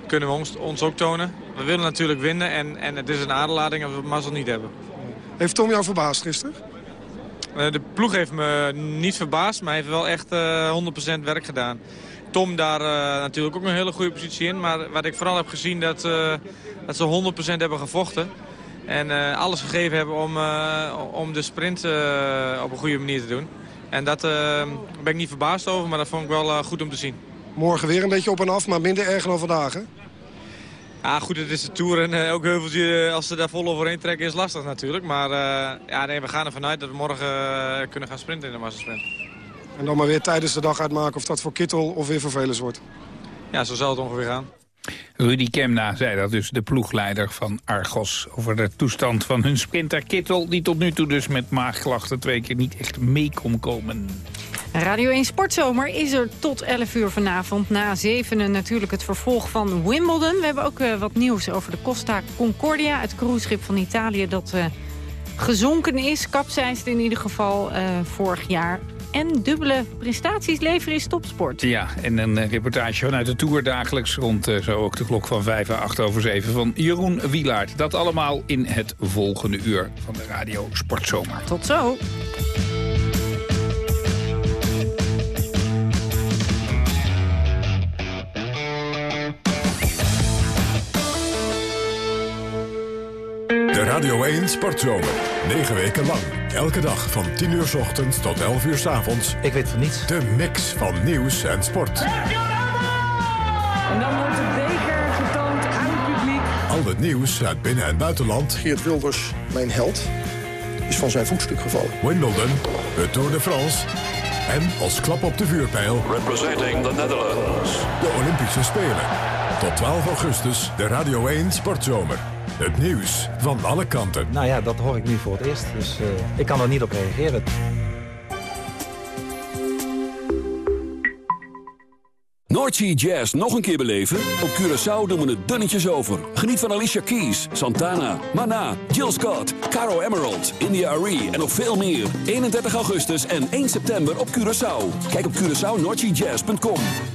kunnen we ons, ons ook tonen. We willen natuurlijk winnen en, en het is een aderlading als we het mazzel niet hebben. Heeft Tom jou verbaasd gisteren? De ploeg heeft me niet verbaasd, maar hij heeft wel echt uh, 100% werk gedaan. Tom daar uh, natuurlijk ook een hele goede positie in. Maar wat ik vooral heb gezien, dat, dat ze 100% hebben gevochten. En alles gegeven hebben om, om de sprint op een goede manier te doen. En dat uh, ben ik niet verbaasd over, maar dat vond ik wel goed om te zien. Morgen weer een beetje op en af, maar minder erg dan vandaag, hè? Ja, goed, het is de Tour en ook heuveltje, als ze daar vol overheen trekken, is lastig natuurlijk. Maar ja, nee, we gaan ervan uit dat we morgen kunnen gaan sprinten in de massasprint. En dan maar weer tijdens de dag uitmaken of dat voor Kittel of weer voor Velens wordt. Ja, zo zal het ongeveer gaan. Rudy Kemna zei dat dus, de ploegleider van Argos... over de toestand van hun sprinter Kittel... die tot nu toe dus met maagklachten twee keer niet echt mee kon komen. Radio 1 Sportzomer is er tot 11 uur vanavond. Na zevenen natuurlijk het vervolg van Wimbledon. We hebben ook uh, wat nieuws over de Costa Concordia... het cruiseschip van Italië dat uh, gezonken is. Kapseist in ieder geval uh, vorig jaar en dubbele prestaties leveren is topsport. Ja, en een eh, reportage vanuit de Tour dagelijks rond uh, zo ook de klok van 5 à 8 over 7 van Jeroen Wielaert. Dat allemaal in het volgende uur van de Radio Sportzomer. Tot zo. De Radio 1 Sportzomer. 9 weken lang. Elke dag van 10 uur s ochtends tot 11 uur s avonds. Ik weet van niets. De mix van nieuws en sport. En dan wordt de beker getoond aan het publiek. Al het nieuws uit binnen- en buitenland. Geert Wilders, mijn held, is van zijn voetstuk gevallen. Wimbledon, het Tour de France... En als klap op de vuurpijl... Representing the Netherlands. De Olympische Spelen. Tot 12 augustus, de Radio 1 Sportzomer. Het nieuws van alle kanten. Nou ja, dat hoor ik nu voor het eerst. Dus uh, ik kan er niet op reageren. Noordsea Jazz nog een keer beleven? Op Curaçao doen we het dunnetjes over. Geniet van Alicia Keys, Santana, Mana, Jill Scott, Caro Emerald, India Arie en nog veel meer. 31 augustus en 1 september op Curaçao. Kijk op CuraçaoNoordseaJazz.com.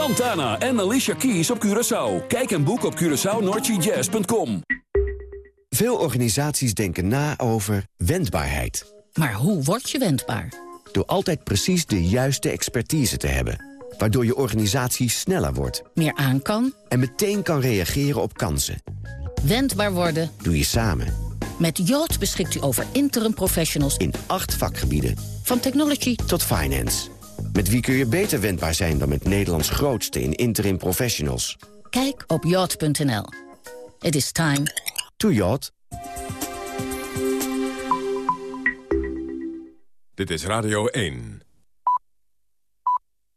Santana en Alicia Keys op Curaçao. Kijk en boek op CuraçaoNordGJazz.com. Veel organisaties denken na over wendbaarheid. Maar hoe word je wendbaar? Door altijd precies de juiste expertise te hebben. Waardoor je organisatie sneller wordt. Meer aan kan. En meteen kan reageren op kansen. Wendbaar worden. Doe je samen. Met Yacht beschikt u over interim professionals. In acht vakgebieden. Van technology tot finance. Met wie kun je beter wendbaar zijn dan met Nederlands grootste in interim professionals? Kijk op yacht.nl. It is time to yacht. Dit is Radio 1.